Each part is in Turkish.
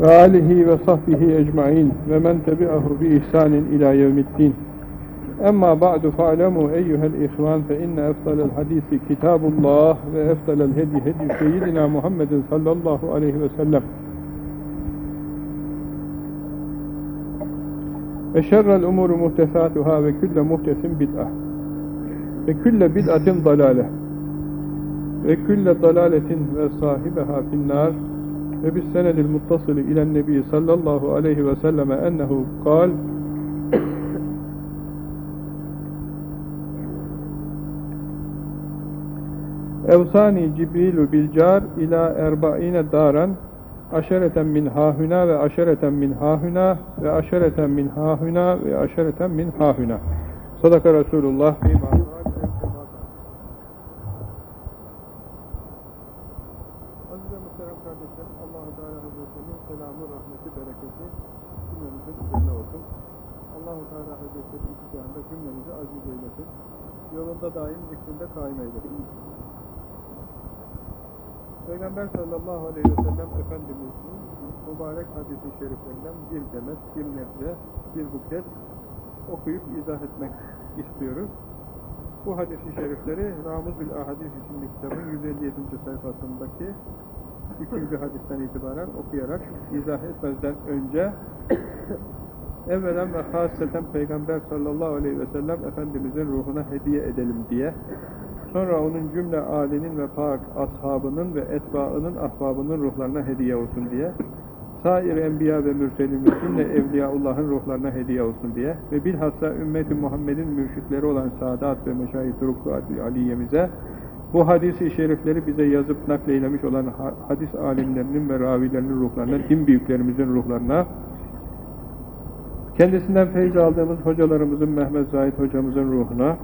وآله وصحبه أجمعين ومن تبعه بإحسان إلى يوم الدين. أما بعد فاعلموا أيها الإخوان فإن أفضل الحديث كتاب الله وأفضل الهدي هدي سيدنا محمد صلى الله عليه وسلم. أشر الأمور مهتساتها وكل مهتس بدعة وكل بدعة ضلالة وكل ضلالة وصاحبها في النار. Ve bis senedil muttasili ilen nebi sallallahu aleyhi ve selleme ennehu kal. Evsani Cibrilu bil car ila erba'ine daran aşereten min hahuna ve aşereten min hahuna ve aşereten min hahuna ve aşereten min hahuna. Sadaka Resulullah. Aziz ve muhterem kardeşlerim, Allah-u Teala Hazretlerinin selamı, rahmeti, bereketi cümlemizin üzerine olsun. Allah-u Teala Hazretleri iki cihanda cümlemizi aziz eylesin. Yolunda daim zikrinde kaim eylesin. Peygamber sallallahu aleyhi ve sellem Efendimiz'in mübarek hadisi şeriflerinden bir demet, bir nebze, bir buket okuyup izah etmek istiyoruz. Bu hadisi şerifleri Ramuzül Ahadis isimli kitabın 157. sayfasındaki 3. hadisten itibaren okuyarak izah etmezden önce evvelen ve hasreten Peygamber sallallahu aleyhi ve sellem Efendimizin ruhuna hediye edelim diye. Sonra onun cümle âlinin ve pak ashabının ve etbaının ahbabının ruhlarına hediye olsun diye, sair enbiya ve mürselin ve cümle evliyaullahın ruhlarına hediye olsun diye. Ve bilhassa ümmeti Muhammed'in mürşitleri olan Sadat ve Meşayih Turuklu Aliye'mize bu hadis-i şerifleri bize yazıp nakleylemiş olan hadis alimlerinin ve ravilerinin ruhlarına, din büyüklerimizin ruhlarına, kendisinden feyz aldığımız hocalarımızın, Mehmet Zahid hocamızın ruhuna,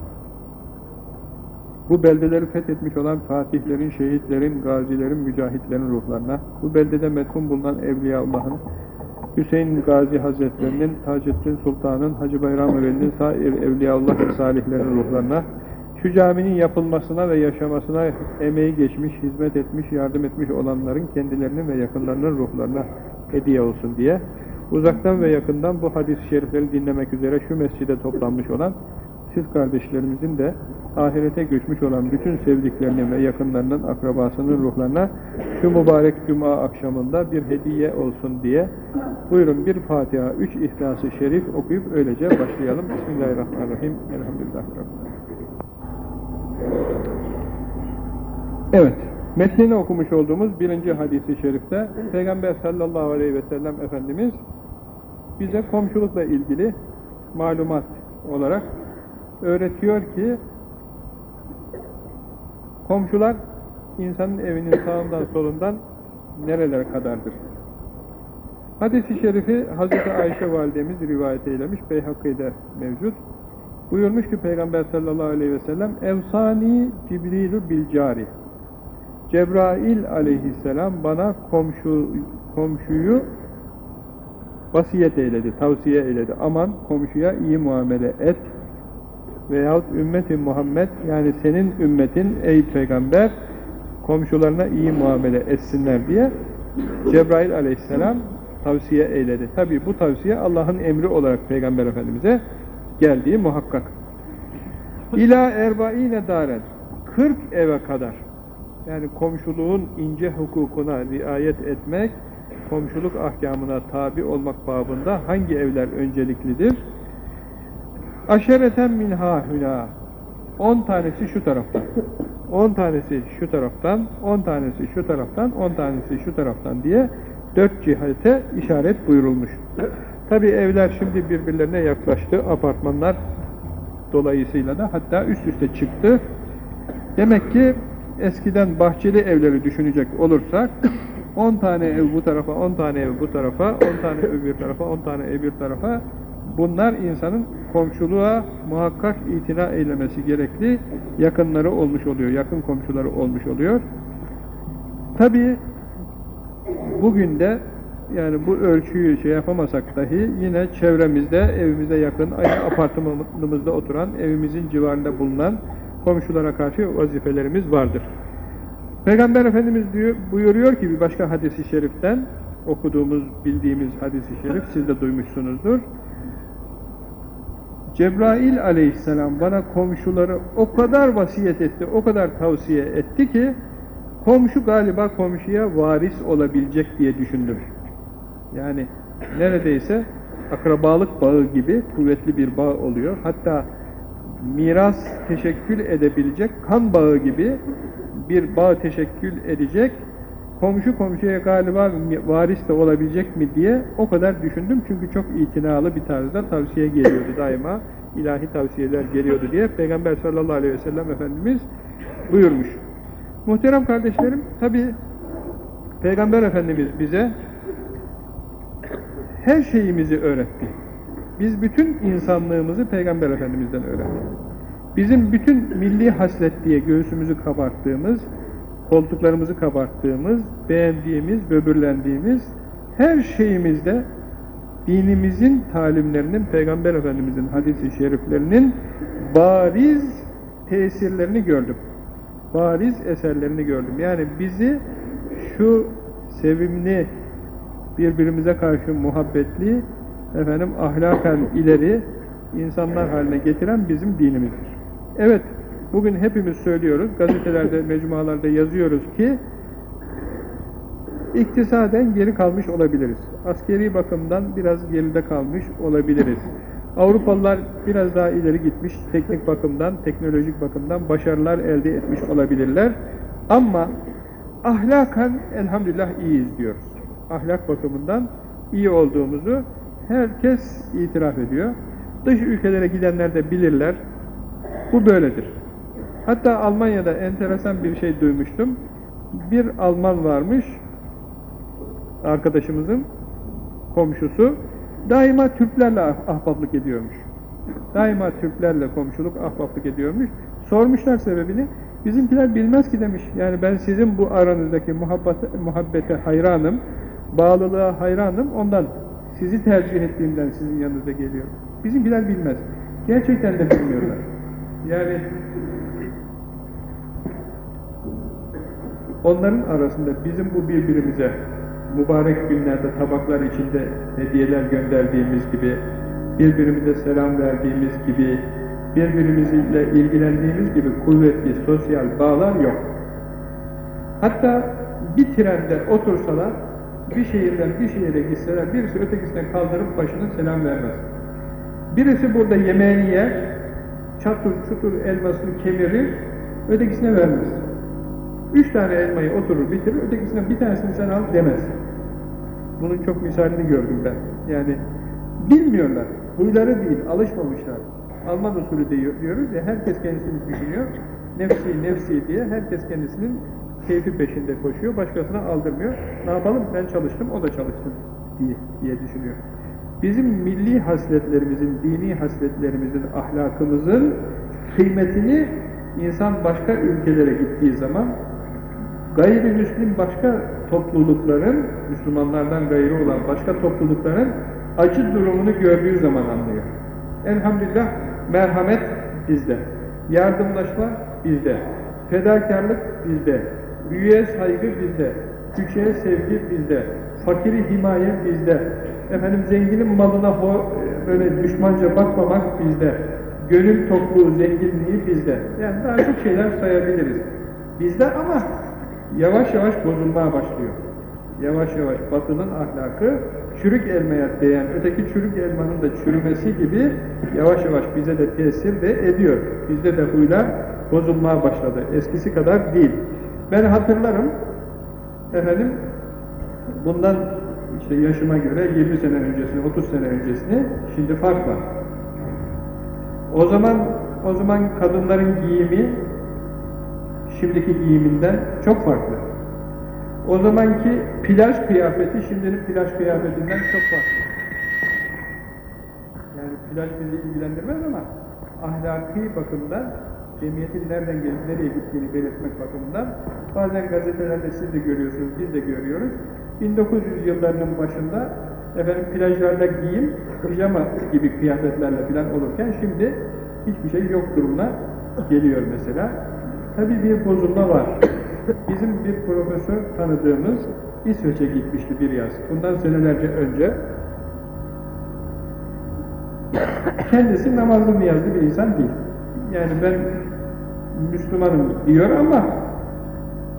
bu beldeleri fethetmiş olan fatihlerin, şehitlerin, gazilerin, mücahitlerin ruhlarına, bu beldede metfun bulunan Evliyaullah'ın, Hüseyin Gazi Hazretlerinin, Taceddin Sultan'ın, Hacı Bayram Veli'nin, sair Evliyaullah ve salihlerin ruhlarına, şu caminin yapılmasına ve yaşamasına emeği geçmiş, hizmet etmiş, yardım etmiş olanların kendilerinin ve yakınlarının ruhlarına hediye olsun diye, uzaktan ve yakından bu hadis-i şerifleri dinlemek üzere şu mescide toplanmış olan siz kardeşlerimizin de ahirete göçmüş olan bütün sevdiklerinin ve yakınlarının, akrabasının ruhlarına şu mübarek cuma akşamında bir hediye olsun diye buyurun bir Fatiha, üç İhlas-ı Şerif okuyup öylece başlayalım. Bismillahirrahmanirrahim. Elhamdülillah. Evet, metnini okumuş olduğumuz birinci hadisi şerifte Peygamber sallallahu aleyhi ve sellem Efendimiz bize komşulukla ilgili malumat olarak öğretiyor ki komşular insanın evinin sağından solundan nerelere kadardır. Hadis-i şerifi Hazreti Ayşe validemiz rivayet eylemiş, Beyhakî'de mevcut. Buyurmuş ki Peygamber sallallahu aleyhi ve sellem Evsani Cibrilü bilcari Cebrail aleyhisselam bana komşu, komşuyu vasiyet eyledi, tavsiye eyledi. Aman komşuya iyi muamele et veyahut ümmeti Muhammed yani senin ümmetin ey peygamber komşularına iyi muamele etsinler diye Cebrail aleyhisselam tavsiye eyledi. Tabi bu tavsiye Allah'ın emri olarak peygamber efendimize geldiği muhakkak. İla erbaine daren 40 eve kadar yani komşuluğun ince hukukuna riayet etmek komşuluk ahkamına tabi olmak babında hangi evler önceliklidir? Aşereten minha hüna. On tanesi şu taraftan. On tanesi şu taraftan, on tanesi şu taraftan, on tanesi şu taraftan diye dört cihete işaret buyurulmuş. Tabi evler şimdi birbirlerine yaklaştı. Apartmanlar dolayısıyla da hatta üst üste çıktı. Demek ki eskiden bahçeli evleri düşünecek olursak 10 tane ev bu tarafa, 10 tane ev bu tarafa, 10 tane öbür tarafa, 10 tane öbür tarafa bunlar insanın komşuluğa muhakkak itina eylemesi gerekli yakınları olmuş oluyor, yakın komşuları olmuş oluyor. Tabi bugün de yani bu ölçüyü şey yapamasak dahi yine çevremizde, evimize yakın, aynı apartmanımızda oturan, evimizin civarında bulunan komşulara karşı vazifelerimiz vardır. Peygamber Efendimiz diyor, buyuruyor ki bir başka hadisi şeriften okuduğumuz, bildiğimiz hadisi şerif, siz de duymuşsunuzdur. Cebrail aleyhisselam bana komşuları o kadar vasiyet etti, o kadar tavsiye etti ki, komşu galiba komşuya varis olabilecek diye düşündüm. Yani neredeyse akrabalık bağı gibi kuvvetli bir bağ oluyor. Hatta miras teşekkül edebilecek kan bağı gibi bir bağ teşekkül edecek komşu komşuya galiba varis de olabilecek mi diye o kadar düşündüm. Çünkü çok itinalı bir tarzda tavsiye geliyordu daima. ilahi tavsiyeler geliyordu diye Peygamber sallallahu aleyhi ve sellem Efendimiz buyurmuş. Muhterem kardeşlerim, tabi Peygamber Efendimiz bize her şeyimizi öğretti. Biz bütün insanlığımızı Peygamber Efendimiz'den öğrendik. Bizim bütün milli haslet diye göğsümüzü kabarttığımız, koltuklarımızı kabarttığımız, beğendiğimiz, böbürlendiğimiz her şeyimizde dinimizin talimlerinin, Peygamber Efendimiz'in hadisi şeriflerinin bariz tesirlerini gördüm. Bariz eserlerini gördüm. Yani bizi şu sevimli, birbirimize karşı muhabbetli, efendim ahlaken ileri insanlar haline getiren bizim dinimizdir. Evet, bugün hepimiz söylüyoruz, gazetelerde, mecmualarda yazıyoruz ki iktisaden geri kalmış olabiliriz. Askeri bakımdan biraz geride kalmış olabiliriz. Avrupalılar biraz daha ileri gitmiş, teknik bakımdan, teknolojik bakımdan başarılar elde etmiş olabilirler. Ama ahlaken elhamdülillah iyiyiz diyoruz. Ahlak bakımından iyi olduğumuzu herkes itiraf ediyor. Dış ülkelere gidenler de bilirler. Bu böyledir. Hatta Almanya'da enteresan bir şey duymuştum. Bir Alman varmış, arkadaşımızın komşusu, daima Türklerle ah, ahbaplık ediyormuş. Daima Türklerle komşuluk, ahbaplık ediyormuş. Sormuşlar sebebini, bizimkiler bilmez ki demiş. Yani ben sizin bu aranızdaki muhabbete, muhabbete hayranım, bağlılığa hayranım, ondan sizi tercih ettiğimden sizin yanınıza geliyorum. Bizimkiler bilmez. Gerçekten de bilmiyorlar. Yani onların arasında bizim bu birbirimize mübarek günlerde tabaklar içinde hediyeler gönderdiğimiz gibi, birbirimize selam verdiğimiz gibi, birbirimizle ilgilendiğimiz gibi kuvvetli sosyal bağlar yok. Hatta bir trende otursalar, bir şehirden bir şehire gitseler, birisi ötekisine kaldırıp başını selam vermez. Birisi burada yemeğini yer, çatır çutur elmasını kemirir, ötekisine vermez. Üç tane elmayı oturur bitirir, ötekisinden bir tanesini sen al demez. Bunun çok misalini gördüm ben. Yani bilmiyorlar, huyları değil, alışmamışlar. Alman usulü diyoruz ya, herkes kendisini düşünüyor, nefsi nefsi diye herkes kendisinin keyfi peşinde koşuyor, başkasına aldırmıyor. Ne yapalım, ben çalıştım, o da çalışsın diye, diye düşünüyor. Bizim milli hasletlerimizin, dini hasletlerimizin, ahlakımızın kıymetini insan başka ülkelere gittiği zaman gayrimüslim başka toplulukların, Müslümanlardan gayrı olan başka toplulukların acı durumunu gördüğü zaman anlıyor. Elhamdülillah merhamet bizde, yardımlaşma bizde, fedakarlık bizde, büyüye saygı bizde, küçüğe sevgi bizde, fakiri himaye bizde, efendim zenginin malına böyle düşmanca bakmamak bizde, gönül tokluğu, zenginliği bizde. Yani daha çok şeyler sayabiliriz. Bizde ama yavaş yavaş bozulmaya başlıyor. Yavaş yavaş batının ahlakı çürük elmaya değen, öteki çürük elmanın da çürümesi gibi yavaş yavaş bize de tesir de ediyor. Bizde de huylar bozulmaya başladı. Eskisi kadar değil. Ben hatırlarım, efendim, bundan işte yaşıma göre 20 sene öncesini, 30 sene öncesini, şimdi fark var. O zaman, o zaman kadınların giyimi, şimdiki giyiminden çok farklı. O zamanki plaj kıyafeti, şimdinin plaj kıyafetinden çok farklı. Yani plaj bizi ilgilendirmez ama ahlaki bakımdan cemiyetin nereden gelip nereye gittiğini belirtmek bakımından bazen gazetelerde siz de görüyorsunuz, biz de görüyoruz. 1900 yıllarının başında efendim plajlarda giyim, pijama gibi kıyafetlerle falan olurken şimdi hiçbir şey yok durumuna geliyor mesela. Tabi bir bozulma var. Bizim bir profesör tanıdığımız İsveç'e gitmişti bir yaz. Bundan senelerce önce. Kendisi namazlı niyazlı bir insan değil. Yani ben Müslümanım diyor ama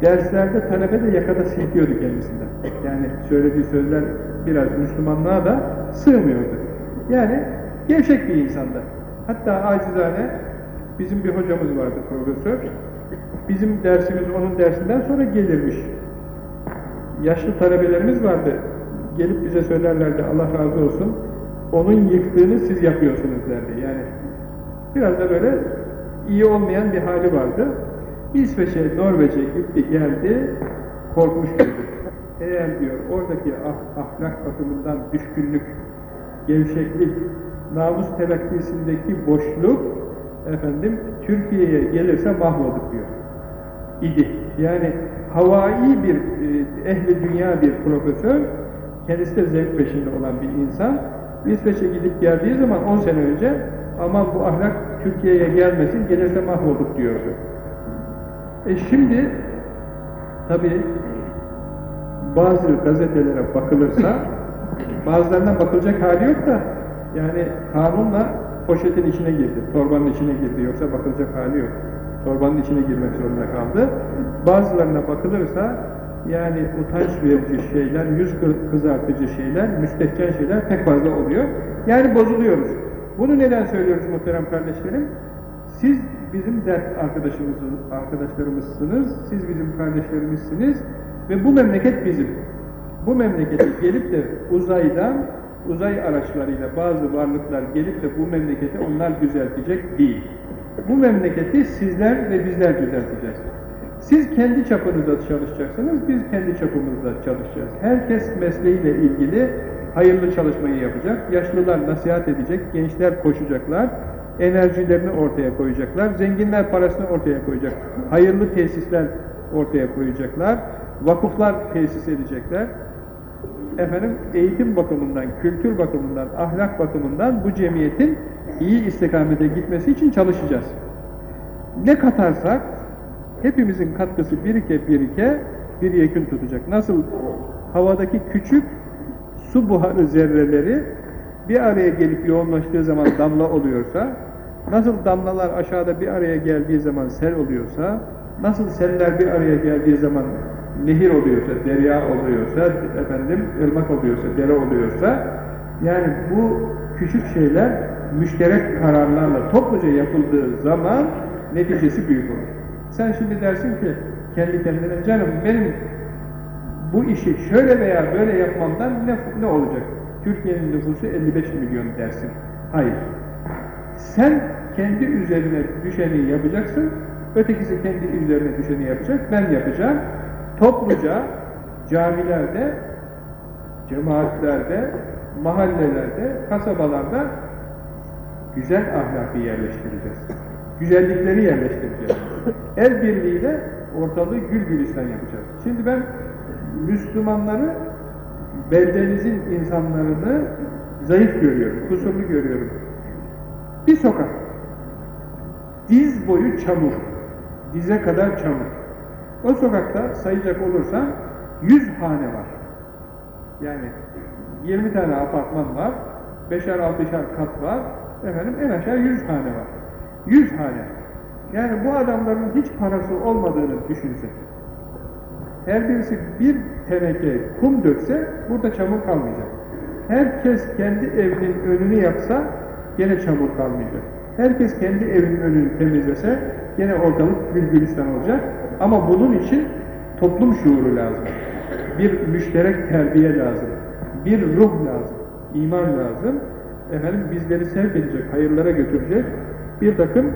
derslerde talebe de yakada silkiyordu kendisinden. Yani söylediği sözler biraz Müslümanlığa da sığmıyordu. Yani gevşek bir insandı. Hatta acizane bizim bir hocamız vardı profesör. Bizim dersimiz onun dersinden sonra gelirmiş. Yaşlı talebelerimiz vardı. Gelip bize söylerlerdi Allah razı olsun. Onun yıktığını siz yapıyorsunuz derdi. Yani biraz da böyle iyi olmayan bir hali vardı. İsveç'e, Norveç'e gitti geldi, korkmuş gibi. Eğer diyor oradaki ah, ahlak bakımından düşkünlük, gevşeklik, namus telakkisindeki boşluk efendim Türkiye'ye gelirse mahvolduk diyor. İdi. Yani havai bir e, ehli dünya bir profesör, kendisi de zevk peşinde olan bir insan, İsveç'e gidip geldiği zaman 10 sene önce aman bu ahlak Türkiye'ye gelmesin, gelirse mahvolduk diyordu. E şimdi tabi bazı gazetelere bakılırsa bazılarına bakılacak hali yok da yani kanunla poşetin içine girdi, torbanın içine girdi yoksa bakılacak hali yok. Torbanın içine girmek zorunda kaldı. Bazılarına bakılırsa yani utanç verici şeyler, yüz kızartıcı şeyler, müstehcen şeyler pek fazla oluyor. Yani bozuluyoruz. Bunu neden söylüyoruz muhterem kardeşlerim? Siz bizim dert arkadaşımızın, arkadaşlarımızsınız, siz bizim kardeşlerimizsiniz ve bu memleket bizim. Bu memlekete gelip de uzaydan, uzay araçlarıyla bazı varlıklar gelip de bu memleketi onlar düzeltecek değil. Bu memleketi sizler ve bizler düzelteceğiz. Siz kendi çapınızda çalışacaksınız, biz kendi çapımızda çalışacağız. Herkes mesleğiyle ilgili hayırlı çalışmayı yapacak, yaşlılar nasihat edecek, gençler koşacaklar, enerjilerini ortaya koyacaklar, zenginler parasını ortaya koyacak, hayırlı tesisler ortaya koyacaklar, vakıflar tesis edecekler. Efendim eğitim bakımından, kültür bakımından, ahlak bakımından bu cemiyetin iyi istikamete gitmesi için çalışacağız. Ne katarsak hepimizin katkısı birike birike bir yekün tutacak. Nasıl havadaki küçük su buharı zerreleri bir araya gelip yoğunlaştığı zaman damla oluyorsa, nasıl damlalar aşağıda bir araya geldiği zaman sel oluyorsa, nasıl seller bir araya geldiği zaman nehir oluyorsa, derya oluyorsa, efendim ırmak oluyorsa, dere oluyorsa, yani bu küçük şeyler müşterek kararlarla topluca yapıldığı zaman neticesi büyük olur. Sen şimdi dersin ki kendi kendine canım benim bu işi şöyle veya böyle yapmamdan ne, ne olacak? Türkiye'nin nüfusu 55 milyon dersin. Hayır. Sen kendi üzerine düşeni yapacaksın, ötekisi kendi üzerine düşeni yapacak, ben yapacağım. Topluca camilerde, cemaatlerde, mahallelerde, kasabalarda güzel ahlakı yerleştireceğiz. Güzellikleri yerleştireceğiz. El birliğiyle ortalığı gül gülistan yapacağız. Şimdi ben Müslümanları, beldenizin insanlarını zayıf görüyorum, kusurlu görüyorum. Bir sokak, diz boyu çamur, dize kadar çamur. O sokakta sayacak olursa 100 hane var. Yani 20 tane apartman var, 5'er 6'şer kat var, efendim en aşağı 100 hane var. 100 hane. Yani bu adamların hiç parası olmadığını düşünsek. Her birisi bir teneke kum dökse burada çamur kalmayacak. Herkes kendi evinin önünü yapsa gene çamur kalmayacak. Herkes kendi evinin önünü temizlese gene ortalık gülgülistan olacak. Ama bunun için toplum şuuru lazım. Bir müşterek terbiye lazım. Bir ruh lazım. iman lazım. Efendim bizleri sevk edecek, hayırlara götürecek bir takım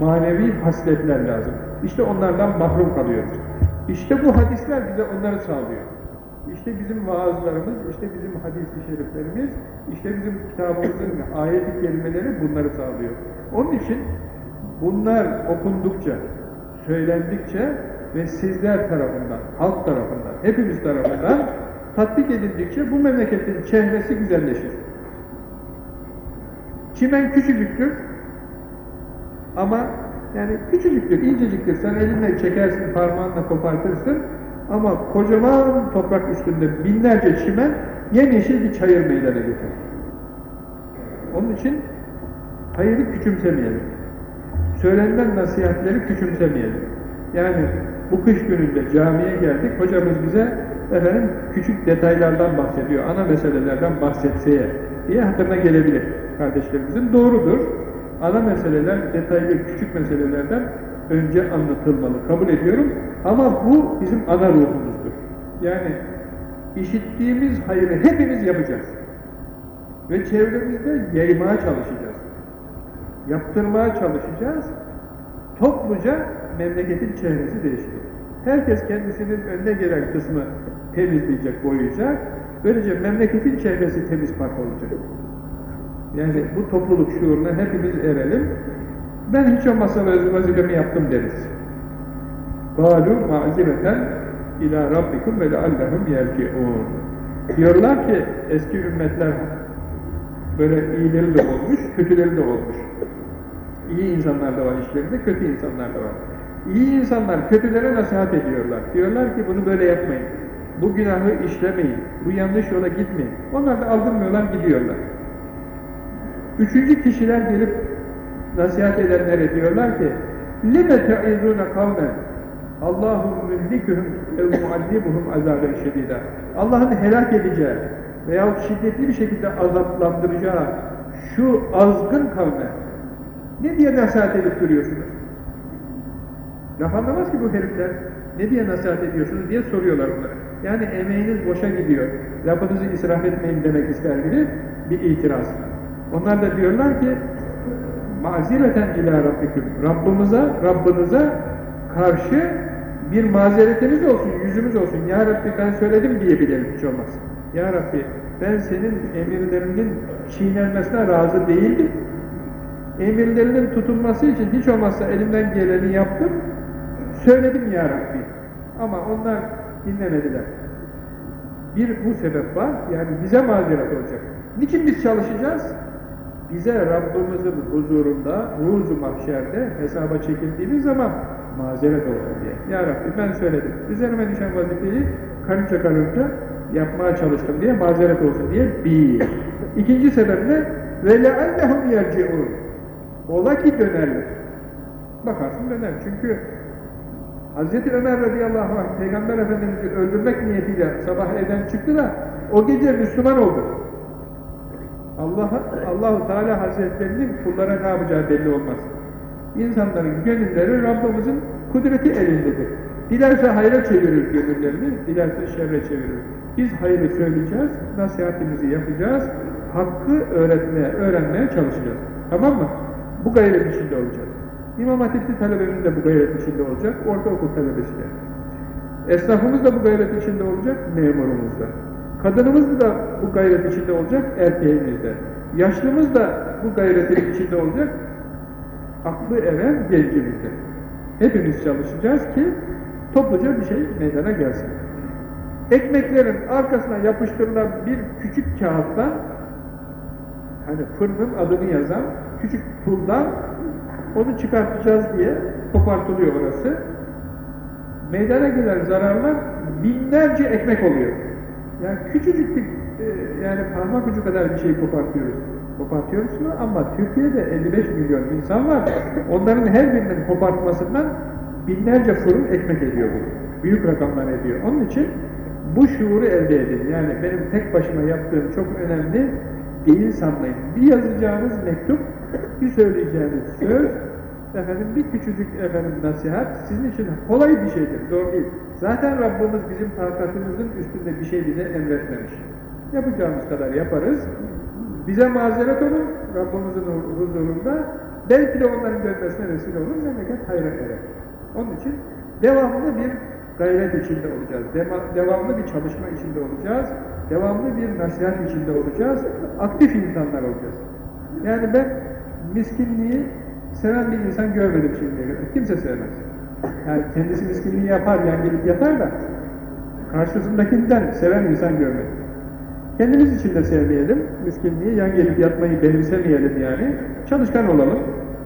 manevi hasletler lazım. İşte onlardan mahrum kalıyoruz. İşte bu hadisler bize onları sağlıyor. İşte bizim vaazlarımız, işte bizim hadis-i şeriflerimiz, işte bizim kitabımızın ayet-i kerimeleri bunları sağlıyor. Onun için bunlar okundukça, söylendikçe ve sizler tarafından, halk tarafından, hepimiz tarafından tatbik edildikçe bu memleketin çehresi güzelleşir. Çimen küçücüktür ama yani küçücüktür, inceciktir. Sen elinle çekersin, parmağınla kopartırsın Ama kocaman toprak üstünde binlerce çimen yemyeşil bir çayır meydana getirir. Onun için hayırı küçümsemeyelim. Söylenen nasihatleri küçümsemeyelim. Yani bu kış gününde camiye geldik, hocamız bize efendim küçük detaylardan bahsediyor, ana meselelerden bahsetseye diye hatırına gelebilir kardeşlerimizin. Doğrudur. Ana meseleler, detaylı küçük meselelerden önce anlatılmalı, kabul ediyorum. Ama bu bizim ana ruhumuzdur. Yani işittiğimiz hayrı hepimiz yapacağız. Ve çevremizde yaymaya çalışacağız. Yaptırmaya çalışacağız. Topluca memleketin çehresi değişecek. Herkes kendisinin önüne gelen kısmı temizleyecek, boyayacak. Böylece memleketin çehresi temiz pak olacak. Yani bu topluluk şuuruna hepimiz erelim ben hiç olmazsa vazifemi yaptım deriz. Galu mazibeten ila rabbikum ve leallehum yerciun. Diyorlar ki eski ümmetler böyle iyileri de olmuş, kötüleri de olmuş. İyi insanlar da var işlerinde, kötü insanlar da var. İyi insanlar kötülere nasihat ediyorlar. Diyorlar ki bunu böyle yapmayın. Bu günahı işlemeyin. Bu yanlış yola gitmeyin. Onlar da aldırmıyorlar, gidiyorlar. Üçüncü kişiler gelip nasihat edenlere diyorlar ki لِمَ تَعِذُونَ قَوْمًا Allahu mühlikühüm ev muallimuhum azaben şedida. Allah'ın helak edeceği veyahut şiddetli bir şekilde azaplandıracağı şu azgın kavme ne diye nasihat edip duruyorsunuz? Laf anlamaz ki bu herifler. Ne diye nasihat ediyorsunuz diye soruyorlar onlara. Yani emeğiniz boşa gidiyor. Lafınızı israf etmeyin demek ister gibi bir itiraz. Onlar da diyorlar ki mazireten ila rabbiküm. Rabbimize, Rabbinize karşı bir mazeretimiz olsun, yüzümüz olsun. Ya Rabbi ben söyledim diyebilelim hiç olmaz. Ya Rabbi ben senin emirlerinin çiğnenmesine razı değildim. Emirlerinin tutulması için hiç olmazsa elimden geleni yaptım. Söyledim Ya Rabbi. Ama onlar dinlemediler. Bir bu sebep var. Yani bize mazeret olacak. Niçin biz çalışacağız? Bize Rabbimizin huzurunda, ruzu mahşerde hesaba çekildiğimiz zaman mazeret olsun diye. Ya Rabbi ben söyledim. Üzerime düşen vazifeyi karınca karınca yapmaya çalıştım diye mazeret olsun diye bir. İkinci sebep ne? Leallehum yerci'un. Ola ki dönerler. Bakarsın döner. Çünkü Hz. Ömer radıyallahu anh Peygamber Efendimiz'i öldürmek niyetiyle sabah evden çıktı da o gece Müslüman oldu. Allah Allahu Teala Hazretlerinin kullara ne yapacağı belli olmaz. İnsanların gönülleri Rabbimizin kudreti elindedir. Dilerse hayra çevirir gönüllerini, dilerse şerre çevirir. Biz hayrı söyleyeceğiz, nasihatimizi yapacağız, hakkı öğretmeye, öğrenmeye çalışacağız. Tamam mı? Bu gayret içinde olacağız. İmam Hatipli talebemiz de bu gayret içinde olacak, ortaokul talebesi de. Esnafımız da bu gayret içinde olacak, memurumuz da. Kadınımız da bu gayret içinde olacak, erkeğimiz de. Yaşlımız da bu gayretin içinde olacak, aklı eren gencimiz de. Hepimiz çalışacağız ki topluca bir şey meydana gelsin. Ekmeklerin arkasına yapıştırılan bir küçük kağıttan hani fırının adını yazan küçük puldan onu çıkartacağız diye kopartılıyor orası. Meydana gelen zararlar binlerce ekmek oluyor. Yani küçücük bir e, yani parmak ucu kadar bir şey kopartıyoruz. Kopartıyoruz mu? Ama Türkiye'de 55 milyon insan var. Onların her birinin kopartmasından binlerce fırın ekmek ediyor bu. Büyük rakamlar ediyor. Onun için bu şuuru elde edin. Yani benim tek başıma yaptığım çok önemli değil sanmayın. Bir yazacağınız mektup, bir söyleyeceğiniz söz, efendim bir küçücük efendim nasihat sizin için kolay bir şeydir, zor değil. Zaten Rabbimiz bizim takatımızın üstünde bir şey bize emretmemiş. Yapacağımız kadar yaparız. Bize mazeret olur, Rabbimizin huzurunda. Belki de onların dönmesine vesile olur, memleket hayra erer. Onun için devamlı bir gayret içinde olacağız. devamlı bir çalışma içinde olacağız. Devamlı bir nasihat içinde olacağız. Aktif insanlar olacağız. Yani ben miskinliği seven bir insan görmedim şimdiye kadar. Kimse sevmez. Yani kendisi miskinliği yapar, yani gelip yatar da karşısındakinden seven insan görmedim. Kendimiz için de sevmeyelim, miskinliği, yan gelip yatmayı benimsemeyelim yani. Çalışkan olalım.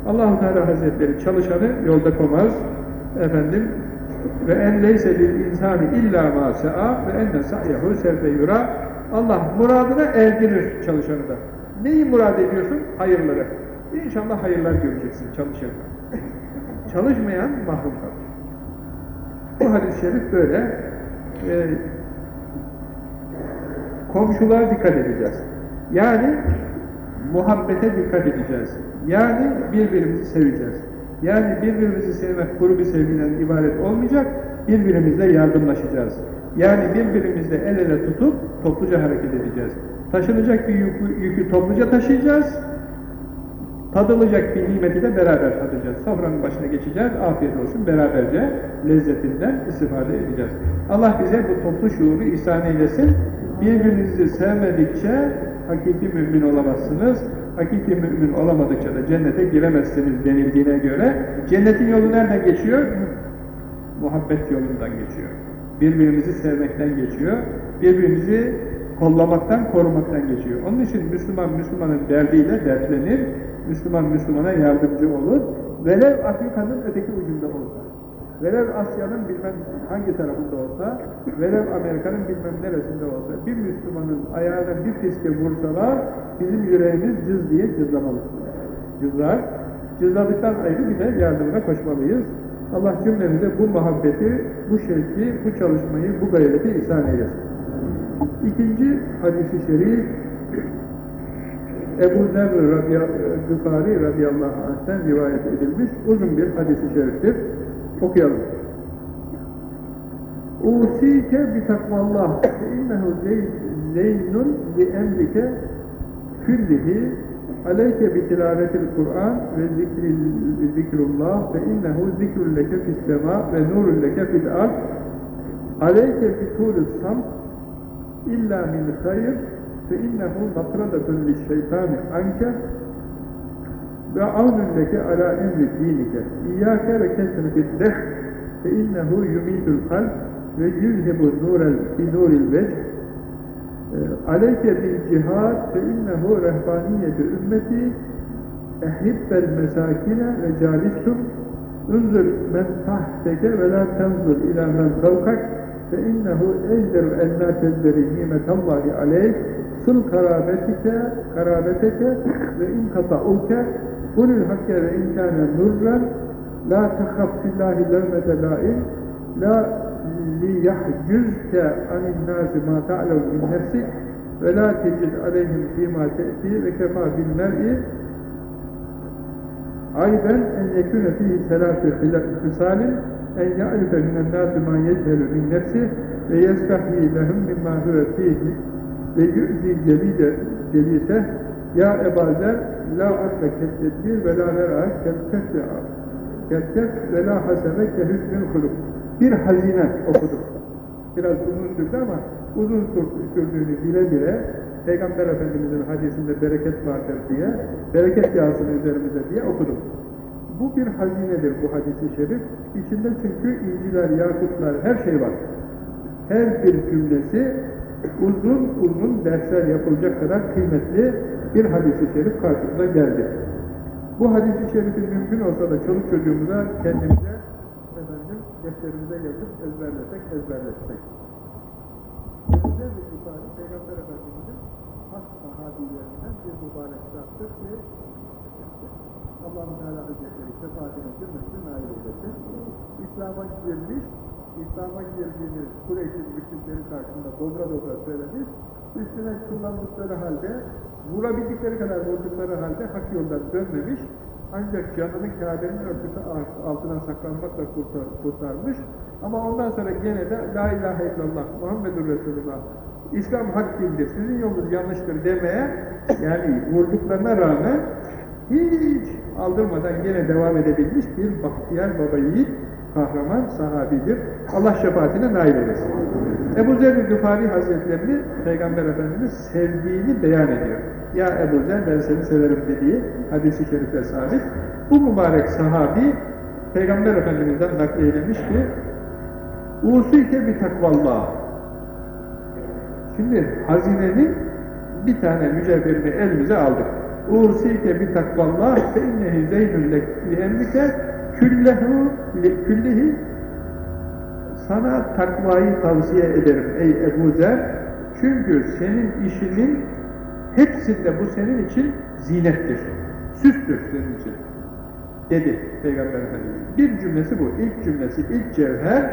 Allahu Teala Hazretleri çalışanı yolda komaz. Efendim ve en leyse lil insani illa ma sa'a ve enne sa'yehu sevfe yura Allah muradına erdirir çalışanı da. Neyi murad ediyorsun? Hayırları. İnşallah hayırlar göreceksin çalışırsan. Çalışmayan mahrum kalır. Bu hadis-i şerif böyle. Ee, komşulara dikkat edeceğiz. Yani muhabbete dikkat edeceğiz. Yani birbirimizi seveceğiz. Yani birbirimizi sevmek bir sevgiden ibaret olmayacak, birbirimizle yardımlaşacağız. Yani birbirimizle el ele tutup topluca hareket edeceğiz. Taşınacak bir yükü, yükü topluca taşıyacağız, tadılacak bir nimeti de beraber tadacağız. Sofranın başına geçeceğiz, afiyet olsun, beraberce lezzetinden istifade edeceğiz. Allah bize bu toplu şuuru ihsan eylesin. Birbirinizi sevmedikçe hakiki mümin olamazsınız. Hakiki mümin olamadıkça da cennete giremezsiniz denildiğine göre cennetin yolu nereden geçiyor? Muhabbet yolundan geçiyor. Birbirimizi sevmekten geçiyor. Birbirimizi kollamaktan, korumaktan geçiyor. Onun için Müslüman, Müslümanın derdiyle dertlenir. Müslüman, Müslümana yardımcı olur. Velev Afrika'nın öteki ucunda olsa. Velev Asya'nın bilmem hangi tarafında olsa, velev Amerika'nın bilmem neresinde olsa, bir Müslümanın ayağına bir fiske vursalar, bizim yüreğimiz cız diye cızlamalı. Cızlar. Cızladıktan ayrı bir de yardımına koşmalıyız. Allah cümlemize bu muhabbeti, bu şevki, bu çalışmayı, bu gayreti ihsan eylesin. İkinci hadisi şerif, Ebu Zer Gıfari radıyallahu anh'ten rivayet edilmiş uzun bir hadisi şeriftir. Okuyalım. Usike bi takvallah innehu zeynun li emrike küllihi aleyke bi tilavetil Kur'an ve zikrullah ve innehu zikrul leke fis sema ve nurul leke fil ard aleyke bi tulis samt illa min hayr fe innehu matradatun li şeytani anke ve avnun leke ala emri dinike. İyyâke ve kesreti deh fe innehu yumidul kalb ve yuzhibu nurel fi nuril vecih aleyke bil cihad fe innehu rehbaniyetü ümmeti ehibbel mesakine ve calistum unzur men tahteke ve la sıl karabetike karabeteke ve in kata'uke kulül hakke ve imkâne nurren la tehaf fillahi levmete laim la liyahcüzke anin nâsi ma ta'lev min nefsik ve la tecid aleyhim fîmâ te'ti ve kefâ bil mer'i. Ayben en yekûne fîhî selâfi hısâlin en ya'rife minen nâsi ma yeşhelü min nefsih ve yestahyi lehum mimma huve fîhî ve yu'zi celide celise ya Ebu Zer la akle kettettir ve la vera kelkef ve la hasene ke hüsnül huluk bir hazine okuduk. Biraz uzun sürdü ama uzun sürdüğünü bile bile Peygamber Efendimiz'in hadisinde bereket vardır diye, bereket yağsın üzerimize diye okudum. Bu bir hazinedir bu hadisi şerif. İçinde çünkü inciler, yakutlar, her şey var. Her bir cümlesi uzun uzun dersler yapılacak kadar kıymetli bir hadisi şerif karşımıza geldi. Bu hadisi şerifin mümkün olsa da çoluk çocuğumuza, kendimize efendim, defterimize yazıp ezberlesek, ezberletsek. Güzel bir ifade Peygamber Efendimiz'in has sahabilerinden bir mübarek zattır ki Allah-u Teala Hazretleri şefaatine cümlesine nail eylesin. İslam'a girmiş, İslam'a girdiğini Kureyş'in müşrikleri karşısında dobra dobra söylemiş, üstüne kullandıkları halde, vurabildikleri kadar vurdukları halde hak yoldan dönmemiş, ancak canını Kabe'nin örtüsü altına saklanmakla kurtarmış. Ama ondan sonra gene de La ilahe illallah, Muhammedur Resulullah, İslam hak dindir, sizin yolunuz yanlıştır demeye, yani vurduklarına rağmen hiç aldırmadan gene devam edebilmiş bir bahtiyar baba yiğit, kahraman sahabidir. Allah şefaatine nail eylesin. Ebu Zer-i Gıfari Hazretlerini Peygamber Efendimiz sevdiğini beyan ediyor. Ya Ebu Zer ben seni severim dediği hadisi şerifle sabit. Bu mübarek sahabi Peygamber Efendimiz'den nakleylemiş ki Usike bir takvallah Şimdi hazinenin bir tane mücevherini elimize aldık. Usike bir takvallah fe innehi zeynül li emrike küllehu küllihi sana takvayı tavsiye ederim ey Ebu Zer. Çünkü senin işinin hepsinde bu senin için zinettir. Süstür senin için. Dedi Peygamber Efendimiz. Bir cümlesi bu. İlk cümlesi, ilk cevher,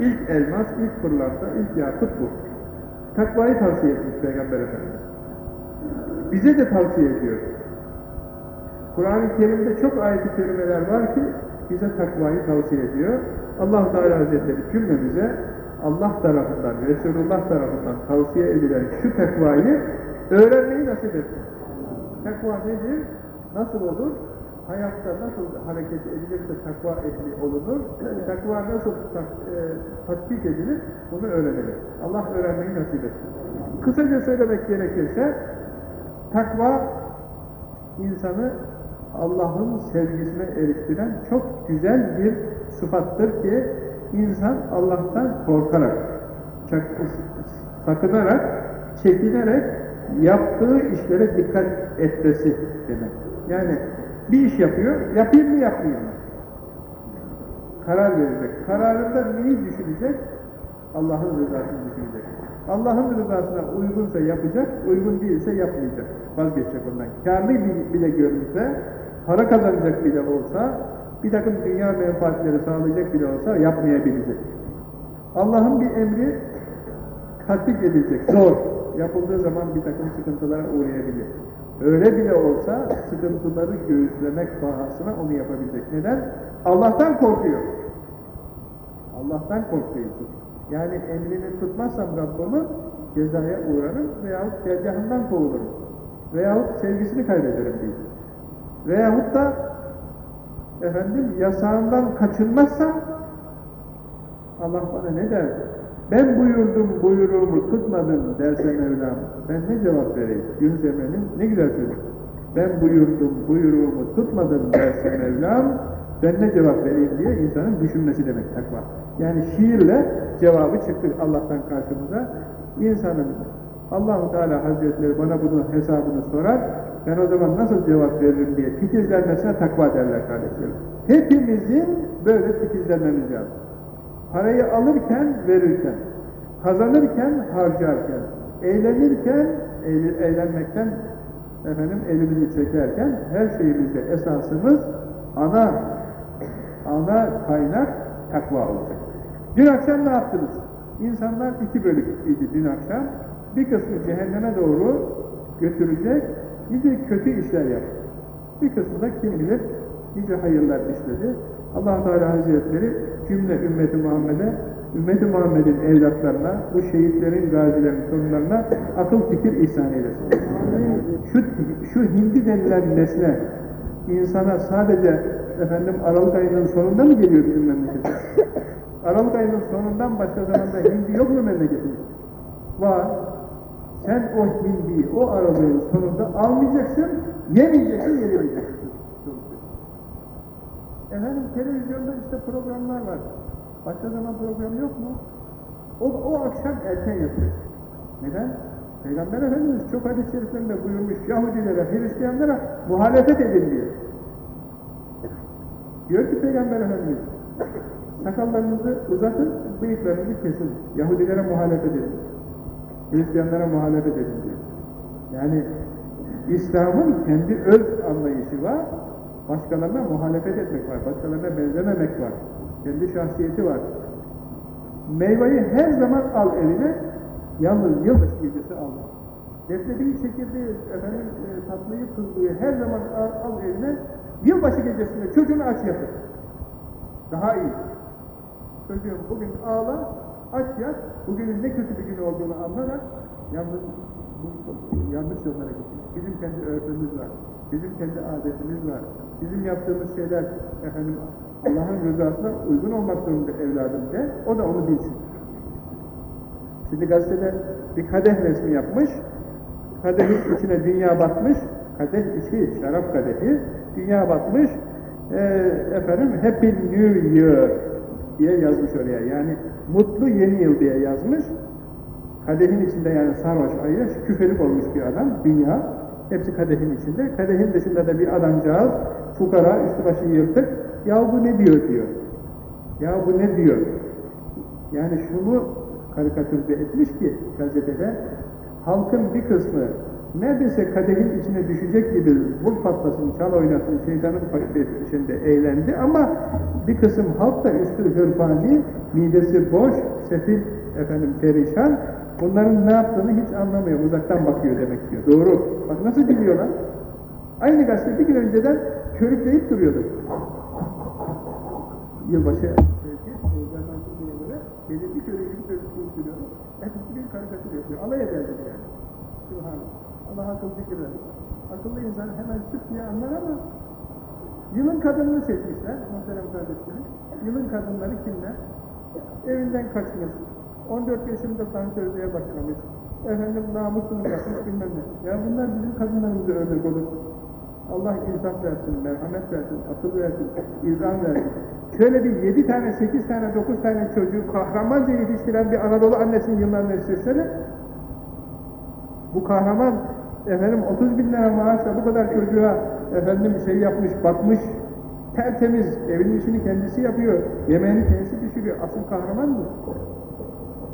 ilk elmas, ilk pırlanta, ilk yakut bu. Takvayı tavsiye etmiş Peygamber Efendimiz. Bize de tavsiye ediyor. Kur'an-ı Kerim'de çok ayet-i kerimeler var ki bize takvayı tavsiye ediyor. allah Teala Hazretleri cümlemize Allah tarafından, Resulullah tarafından tavsiye edilen şu takvayı öğrenmeyi nasip etsin. Takva nedir? Nasıl olur? Hayatta nasıl hareket edilirse takva ehli olunur, takva nasıl tak, e, tatbik edilir, bunu öğrenelim. Allah öğrenmeyi nasip etsin. Kısaca söylemek gerekirse, takva insanı Allah'ın sevgisine eriştiren çok güzel bir sıfattır ki insan Allah'tan korkarak, sakınarak, çekinerek yaptığı işlere dikkat etmesi demek. Yani bir iş yapıyor, yapayım mı yapmayayım mı? Karar verecek. Kararında neyi düşünecek? Allah'ın rızasını düşünecek. Allah'ın rızasına uygunsa yapacak, uygun değilse yapmayacak. Vazgeçecek ondan. Kârlı bile görürse, para kazanacak bile olsa, bir takım dünya menfaatleri sağlayacak bile olsa yapmayabilecek. Allah'ın bir emri tatbik edilecek, zor. Yapıldığı zaman bir takım sıkıntılara uğrayabilir. Öyle bile olsa sıkıntıları göğüslemek pahasına onu yapabilecek. Neden? Allah'tan korkuyor. Allah'tan korkuyor için. Yani emrini tutmazsam Rabbimi cezaya uğrarım veyahut dergahından kovulurum. Veyahut sevgisini kaybederim diye. Veyahut da efendim yasağından kaçınmazsam Allah bana ne der? Ben buyurdum buyruğumu tutmadım derse Mevlam. Ben ne cevap vereyim? Yunus Emre'nin ne güzel sözü. Ben buyurdum buyruğumu tutmadım derse Mevlam. Ben ne cevap vereyim diye insanın düşünmesi demek takva. Yani şiirle cevabı çıktı Allah'tan karşımıza. İnsanın Allahu Teala Hazretleri bana bunun hesabını sorar. Ben o zaman nasıl cevap veririm diye titizlenmesine takva derler kardeşlerim. Hepimizin böyle titizlenmemiz lazım. Parayı alırken, verirken, kazanırken, harcarken, eğlenirken, eğlenmekten efendim elimizi çekerken her şeyimizde esasımız ana ana kaynak takva olacak. Dün akşam ne yaptınız? İnsanlar iki bölük idi dün akşam. Bir kısmı cehenneme doğru götürecek, nice kötü işler yaptı. Bir kısmı da kim bilir nice hayırlar işledi. allah Teala Hazretleri cümle ümmeti Muhammed'e, ümmeti Muhammed'in evlatlarına, bu şehitlerin, gazilerin torunlarına akıl fikir ihsan eylesin. Şu, şu hindi denilen nesne insana sadece efendim Aralık ayının sonunda mı geliyor bizim memlekete? Aralık ayının sonundan başka zamanda hindi yok mu memleketimiz? Var. Sen o hindiyi o aralığın sonunda almayacaksın, yemeyeceksin, yedirmeyeceksin. Efendim televizyonda işte programlar var. Başka zaman program yok mu? O, o akşam erken yapıyor. Neden? Peygamber Efendimiz çok hadis-i şeriflerinde buyurmuş Yahudilere, Hristiyanlara muhalefet edin diyor. Diyor ki Peygamber Efendimiz sakallarınızı uzatın, bıyıklarınızı kesin. Yahudilere muhalefet edin. Hristiyanlara muhalefet edin diyor. Yani İslam'ın kendi öz anlayışı var, başkalarına muhalefet etmek var, başkalarına benzememek var, kendi şahsiyeti var. Meyveyi her zaman al evine, yalnız yılbaşı gecesi al. Defnebiyi, çekirdeği, efendim, e, tatlıyı, tuzluyu her zaman al, al evine, yılbaşı gecesinde çocuğunu aç yapın. Daha iyi. Çocuğum bugün ağla, aç yat, bugünün ne kötü bir gün olduğunu anlarak, yalnız bu, yanlış yollara gittik. Bizim kendi örfümüz var, bizim kendi adetimiz var, bizim yaptığımız şeyler efendim Allah'ın rızasına uygun olmak zorunda evladım de, o da onu bilsin. Şimdi gazetede bir kadeh resmi yapmış, kadehin içine dünya batmış, kadeh içi, şarap kadehi, dünya batmış, e, efendim Happy New Year diye yazmış oraya. Yani mutlu yeni yıl diye yazmış. Kadehin içinde yani sarhoş ayı, küfelik olmuş bir adam, dünya. Hepsi kadehin içinde. Kadehin dışında da bir adamcağız, fukara, üstü başı yırtık. Ya bu ne diyor diyor. Ya bu ne diyor. Yani şunu karikatürize etmiş ki gazetede, halkın bir kısmı neredeyse kadehin içine düşecek gibi vur patlasın, çal oynasın, şeytanın içinde eğlendi ama bir kısım halk da üstü hırpani, midesi boş, sefil, efendim perişan, bunların ne yaptığını hiç anlamıyor, uzaktan bakıyor demek istiyor. Doğru. Bak nasıl gülüyorlar? Aynı gazete bir gün önceden körükleyip duruyordu. Yılbaşı sevgi, heyecandan şimdiye göre belirli körükleyip duruyordu. Hepsi bir karikatür yapıyor. Alay. Subhanallah. Allah akıl fikir versin. Akıllı insan hemen çıt diye anlar ama yılın kadınını seçmişler muhterem kardeşlerim. Yılın kadınları kimler? Evinden kaçmış. 14 yaşında dansözlüğe başlamış. Efendim namusunu yapmış bilmem ne. Ya bunlar bizim kadınlarımızı örnek olur. Allah insaf versin, merhamet versin, akıl versin, izan versin. Şöyle bir yedi tane, sekiz tane, dokuz tane çocuğu kahramanca yetiştiren bir Anadolu annesinin yıllarını istesene, bu kahraman efendim 30 bin lira maaşla bu kadar çocuğa efendim şey yapmış, bakmış, tertemiz, evin işini kendisi yapıyor, yemeğini kendisi pişiriyor. Asıl kahraman bu.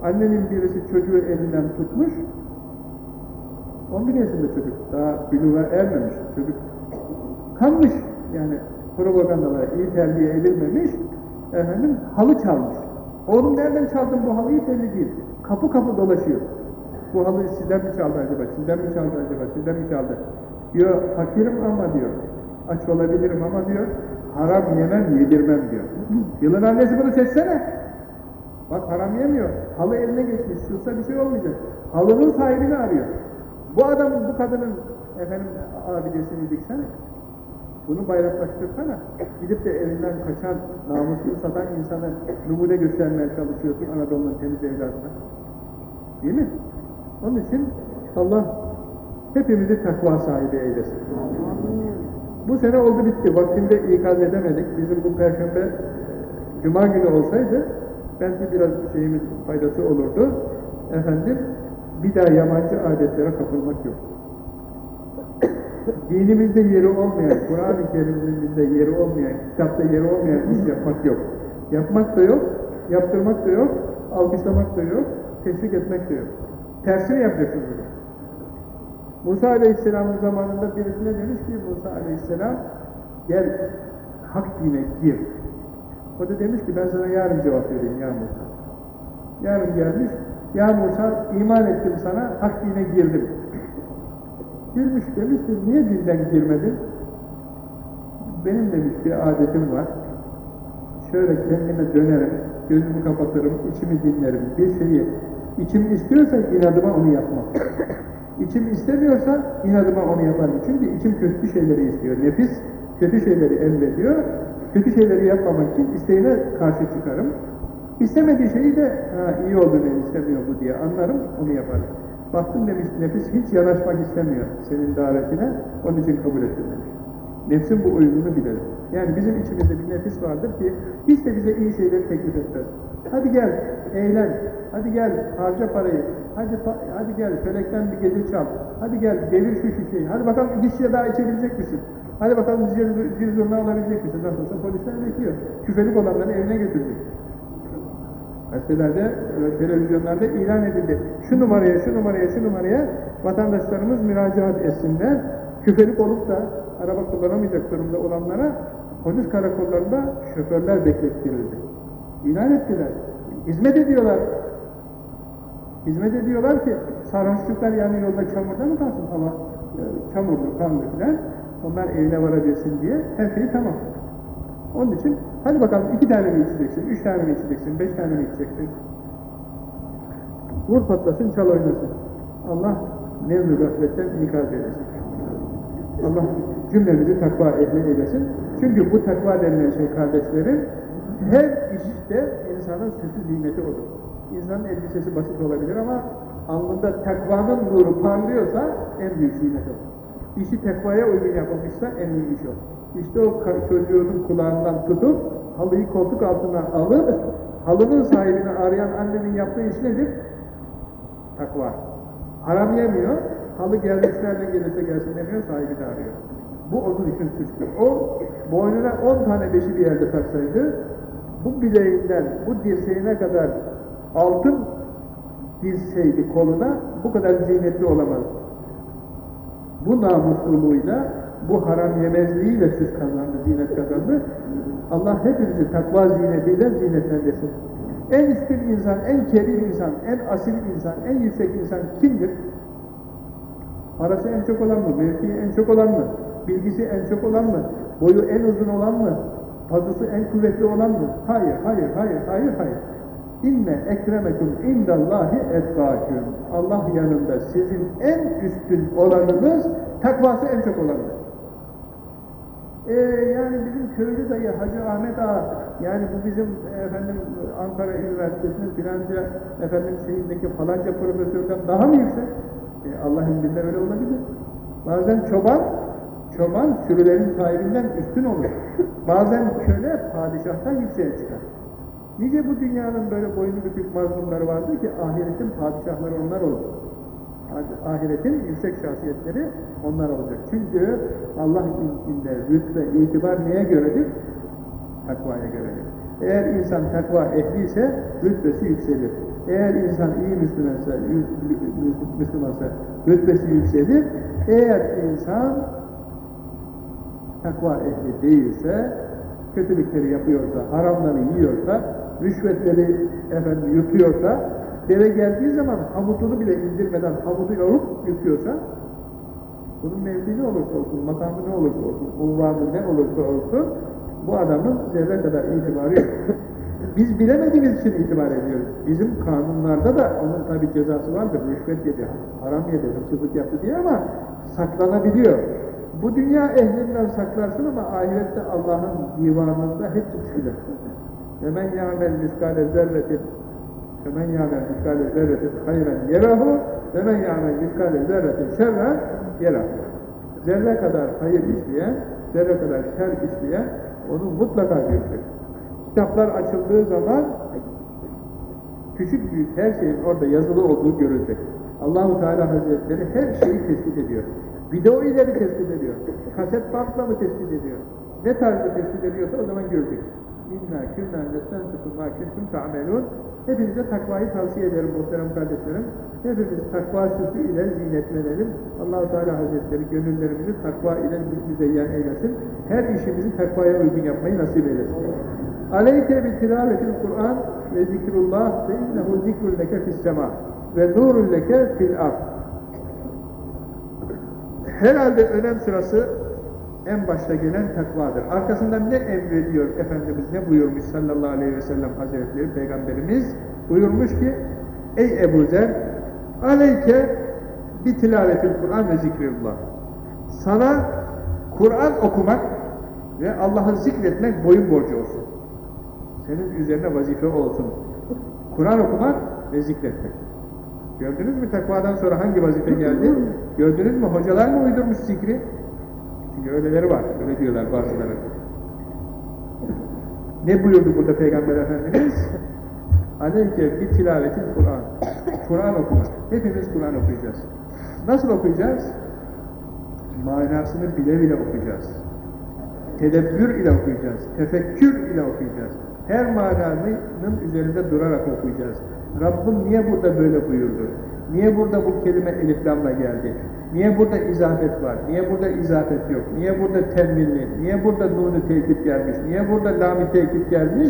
Annenin birisi çocuğu elinden tutmuş, 11 yaşında çocuk, daha buluğa ermemiş çocuk. Kanmış yani propagandalara iyi terbiye edilmemiş, efendim halı çalmış. Oğlum nereden çaldın bu halıyı belli değil. Kapı kapı dolaşıyor. Bu halıyı sizden mi çaldı acaba, sizden mi çaldı acaba, sizden mi çaldı? Diyor, fakirim ama diyor, aç olabilirim ama diyor, haram yemem, yedirmem diyor. Yılın annesi bunu seçsene. Bak haram yemiyor, halı eline geçmiş, sırsa bir şey olmayacak. Halının sahibini arıyor. Bu adamın, bu kadının efendim abidesini diksene. Bunu bayraklaştırsana. Gidip de evinden kaçan, namusunu satan insana numune göstermeye çalışıyorsun Anadolu'nun temiz evladına. Değil mi? Onun için Allah hepimizi takva sahibi eylesin. Bu sene oldu bitti. Vaktinde ikaz edemedik. Bizim bu perşembe cuma günü olsaydı belki biraz şeyimiz faydası olurdu. Efendim bir daha yabancı adetlere kapılmak yok. Dinimizde yeri olmayan, Kur'an-ı Kerim'imizde yeri olmayan, kitapta yeri olmayan iş yapmak yok. Yapmak da yok, yaptırmak da yok, alkışlamak da yok, teşvik etmek de yok. Tersini yapacaksınız bunu. Musa Aleyhisselam'ın zamanında birisine demiş ki Musa Aleyhisselam gel hak dine gir. O da demiş ki ben sana yarın cevap vereyim ya Musa. Yarın gelmiş, ya Musa iman ettim sana, hak dine girdim. Girmiş demiş niye dilden girmedin? Benim demiş bir adetim var. Şöyle kendime dönerim, gözümü kapatırım, içimi dinlerim. Bir şeyi içim istiyorsa inadıma onu yapmam. İçim istemiyorsa inadıma onu yaparım. Çünkü içim kötü şeyleri istiyor. Nefis kötü şeyleri emrediyor. Kötü şeyleri yapmamak için isteğine karşı çıkarım. İstemediği şeyi de iyi oldu ben istemiyor bu diye anlarım, onu yaparım. Baktım demiş nefis hiç yanaşmak istemiyor senin davetine, onun için kabul ettim demiş. Nefsin bu uyumunu bilelim. Yani bizim içimizde bir nefis vardır ki hiç de bize iyi şeyleri teklif etmez. Hadi gel, eğlen, hadi gel, harca parayı, hadi hadi gel, felekten bir gece çal, hadi gel, devir şu şişeyi, hadi bakalım bir şişe daha içebilecek misin? Hadi bakalım zil zurna alabilecek misin? Nasıl olsa polisler bekliyor. Küfelik olanları evine götürecek. Gazetelerde, televizyonlarda ilan edildi. Şu numaraya, şu numaraya, şu numaraya vatandaşlarımız müracaat etsinler. Küfelik olup da araba kullanamayacak durumda olanlara polis karakollarında şoförler beklettirildi. İlan ettiler. Hizmet ediyorlar. Hizmet ediyorlar ki sarhoşluklar yani yolda çamurda mı kalsın hava? E, çamurlu, kanlı filan. Onlar evine varabilsin diye her şey tamam. Onun için hadi bakalım iki tane mi içeceksin, üç tane mi içeceksin, beş tane mi içeceksin? Vur patlasın, çal oynasın. Allah nevr-i gafletten ikaz eylesin. Allah cümlemizi takva ehli eylesin. Çünkü bu takva denilen şey kardeşlerim, her işte insanın süsü nimeti olur. İnsanın elbisesi basit olabilir ama alnında takvanın nuru parlıyorsa en büyük ziynet olur. İşi tekvaya uygun yapılmışsa en iyi iş o. İşte o çocuğunun kulağından tutup halıyı koltuk altına alıp halının sahibini arayan annenin yaptığı iş nedir? Takva. Haram yemiyor, halı gelmiş nereden gelirse gelsin demiyor, sahibini arıyor. Bu onun için suçtur. O boynuna on tane beşi bir yerde taksaydı, bu bileğinden bu dirseğine kadar altın dizseydi koluna bu kadar zinetli olamazdı. Bu namusluluğuyla, bu haram yemezliğiyle süs kazandı, zinet kazandı. Allah hepimizi takva zinetiyle zinetlendirsin. En üstün insan, en kerim insan, en asil insan, en yüksek insan kimdir? Parası en çok olan mı? Mevkii en çok olan mı? Bilgisi en çok olan mı? Boyu en uzun olan mı? Pazusu en kuvvetli olan mı? Hayır, hayır, hayır, hayır, hayır. İnne ekremekum indallahi etkâküm. Allah yanında sizin en üstün olanınız, takvası en çok olanınız. Ee, yani bizim köylü dayı Hacı Ahmet Ağa, yani bu bizim efendim Ankara Üniversitesi'nin filanca efendim şeyindeki falanca profesörden daha mı yüksek? E, Allah indinde öyle olabilir. Bazen çoban, çoban sürülerin sahibinden üstün olur. Bazen köle padişahtan yükseğe çıkar. Nice bu dünyanın böyle boynu bükük mazlumları vardır ki ahiretin padişahları onlar olur. Ahiretin yüksek şahsiyetleri onlar olacak. Çünkü Allah indinde rütbe, itibar neye göredir? Takvaya göredir. Eğer insan takva ehliyse rütbesi yükselir. Eğer insan iyi Müslümansa, Müslümansa rütbesi yükselir. Eğer insan takva ehli değilse, kötülükleri yapıyorsa, haramları yiyorsa, rüşvetleri efendim yutuyorsa, eve geldiği zaman hamutunu bile indirmeden hamudu alıp yutuyorsa, bunun mevki ne olursa olsun, makamı ne olursa olsun, unvanı ne olursa olsun, bu adamın zerre kadar itibarı yok. Biz bilemediğimiz için itibar ediyoruz. Bizim kanunlarda da onun tabi cezası vardır. Rüşvet yedi, haram yedi, hırsızlık yaptı diye ama saklanabiliyor. Bu dünya ehlinden saklarsın ama ahirette Allah'ın divanında hepsi çıkacak. Hemen yâmel miskale zerretin Hemen yâmel miskale zerretin hayren yerahu Hemen yâmel miskale zerretin şerren yerahu Zerre kadar hayır işleyen, zerre kadar şer işleyen onu mutlaka görecek. Kitaplar açıldığı zaman küçük büyük her şeyin orada yazılı olduğu görülecek. Allahu Teala Hazretleri her şeyi tespit ediyor. Video ile mi tespit ediyor? Kaset bantla mı tespit ediyor? Ne tarzda tespit ediyorsa o zaman göreceksin. İnna künna nestensifu ma kuntum ta'melun. Hepinize takvayı tavsiye ederim muhterem kardeşlerim. Hepimiz takva süsü ile zinetlenelim. Allahu Teala Hazretleri gönüllerimizi takva ile müzeyyen eylesin. Her işimizi takvaya uygun yapmayı nasip eylesin. Aleyke bi tilavetil Kur'an ve zikrullah ve innehu zikrun leke fis sema ve nurun leke fil ard. Herhalde önem sırası en başta gelen takvadır. Arkasından ne emrediyor Efendimiz, ne buyurmuş sallallahu aleyhi ve sellem Hazretleri, Peygamberimiz buyurmuş ki Ey Ebu Zer, aleyke bi tilavetil Kur'an ve zikrillah. Sana Kur'an okumak ve Allah'ı zikretmek boyun borcu olsun. Senin üzerine vazife olsun. Kur'an okumak ve zikretmek. Gördünüz mü takvadan sonra hangi vazife geldi? Gördünüz mü hocalar mı uydurmuş zikri? Çünkü öyleleri var, öyle diyorlar bazıları. Ne buyurdu burada Peygamber Efendimiz? Aleyke bir tilavetin Kur'an. Kur'an okumak. Hepimiz Kur'an okuyacağız. Nasıl okuyacağız? Manasını bile bile okuyacağız. Tedebbür ile okuyacağız. Tefekkür ile okuyacağız. Her mananın üzerinde durarak okuyacağız. Rabbim niye burada böyle buyurdu? Niye burada bu kelime eliflamla geldi? Niye burada izafet var? Niye burada izafet yok? Niye burada temminli? Niye burada nunu tekit gelmiş? Niye burada lami tekit gelmiş?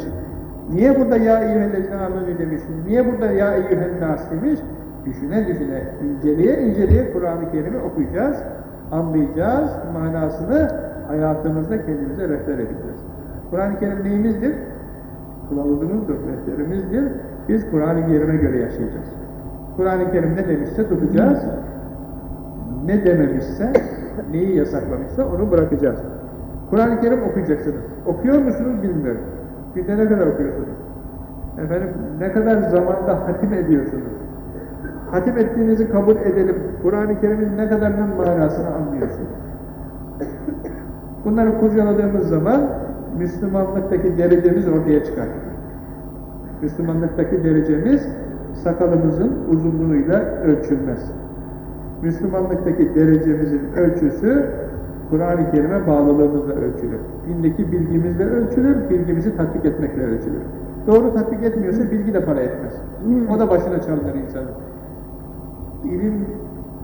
Niye burada ya eyyühellezine amenü demiş? Niye burada ya eyyühen nas demiş? Düşüne düşüne, inceleye inceleye Kur'an-ı Kerim'i okuyacağız, anlayacağız, manasını hayatımızda kendimize rehber edeceğiz. Kur'an-ı Kerim neyimizdir? Kılavuzumuzdur, rehberimizdir. Biz Kur'an-ı Kerim'e göre yaşayacağız. Kur'an-ı Kerim ne demişse tutacağız, ne dememişse, neyi yasaklamışsa onu bırakacağız. Kur'an-ı Kerim okuyacaksınız. Okuyor musunuz bilmiyorum. Günde ne kadar okuyorsunuz? Efendim ne kadar zamanda hatim ediyorsunuz? Hatim ettiğinizi kabul edelim. Kur'an-ı Kerim'in ne kadarının manasını anlıyorsunuz? Bunları kurcaladığımız zaman Müslümanlıktaki derecemiz ortaya çıkar. Müslümanlıktaki derecemiz sakalımızın uzunluğuyla ölçülmez. Müslümanlıktaki derecemizin ölçüsü Kur'an-ı Kerim'e bağlılığımızla ölçülür. Dindeki bilgimizle ölçülür, bilgimizi tatbik etmekle ölçülür. Doğru tatbik etmiyorsa bilgi de para etmez. O da başına çalınır insanın. İlim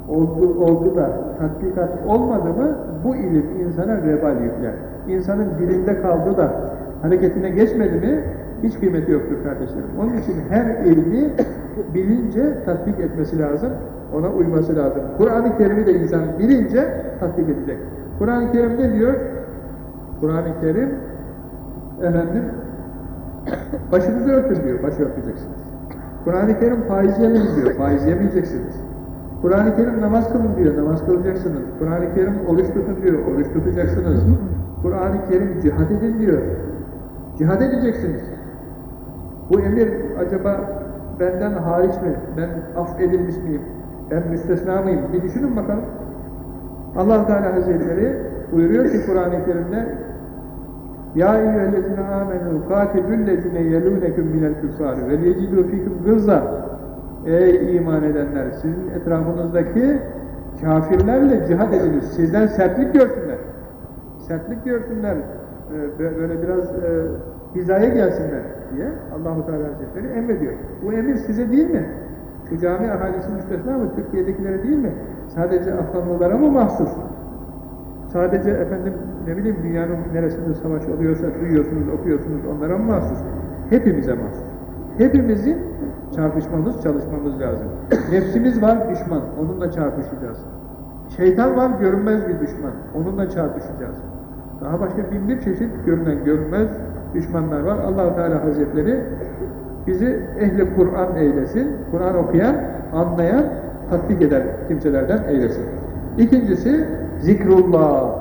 oldu, oldu da tatbikat olmadı mı bu ilim insana vebal yükler. İnsanın dilinde kaldı da hareketine geçmedi mi hiç kıymeti yoktur kardeşlerim. Onun için her ilmi bilince tatbik etmesi lazım. Ona uyması lazım. Kur'an-ı Kerim'i de insan bilince tatbik edecek. Kur'an-ı Kerim ne diyor? Kur'an-ı Kerim efendim başınızı örtün diyor. Başı örteceksiniz. Kur'an-ı Kerim faiz yemeyin diyor. Faiz yemeyeceksiniz. Kur'an-ı Kerim namaz kılın diyor. Namaz kılacaksınız. Kur'an-ı Kerim oruç tutun diyor. Oruç tutacaksınız. Kur'an-ı Kerim cihad edin diyor. Cihad edeceksiniz. Bu emir acaba benden hariç mi? Ben af edilmiş miyim? Ben müstesna mıyım? Bir düşünün bakalım. allah Teala Hazretleri buyuruyor ki Kur'an-ı Kerim'de Ya eyyühellezine amenü katilüllezine yelûneküm minel küffâri ve yecidû fîküm gızza Ey iman edenler! Sizin etrafınızdaki kafirlerle cihad ediniz. Sizden sertlik görsünler. Sertlik görsünler. Ee, Böyle biraz e, hizaya gelsinler diye Allahu Teala Hazretleri emrediyor. Bu emir size değil mi? Bu cami ahalisi müstesna mı? Türkiye'dekilere değil mi? Sadece Afganlılara mı mahsus? Sadece efendim ne bileyim dünyanın neresinde savaş oluyorsa duyuyorsunuz, okuyorsunuz onlara mı mahsus? Hepimize mahsus. Hepimizin çarpışmamız, çalışmamız lazım. Nefsimiz var düşman, onunla çarpışacağız. Şeytan var görünmez bir düşman, onunla çarpışacağız. Daha başka bin bir çeşit görünen, görünmez düşmanlar var. allah Teala Hazretleri bizi ehli Kur'an eylesin, Kur'an okuyan, anlayan, tatbik eden kimselerden eylesin. İkincisi, zikrullah.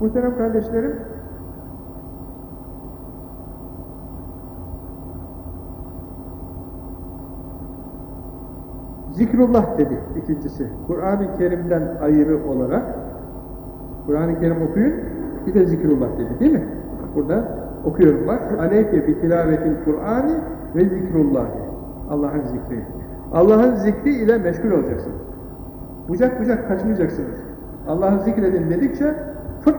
Muhterem kardeşlerim, Zikrullah dedi ikincisi. Kur'an-ı Kerim'den ayrı olarak Kur'an-ı Kerim okuyun, bir de zikrullah dedi değil mi? Burada okuyorum bak. Aleyke bi tilavetil Kur'ani ve zikrullah. Allah'ın zikri. Allah'ın zikri ile meşgul olacaksınız. Bucak bucak kaçmayacaksınız. Allah'ı zikredin dedikçe fıt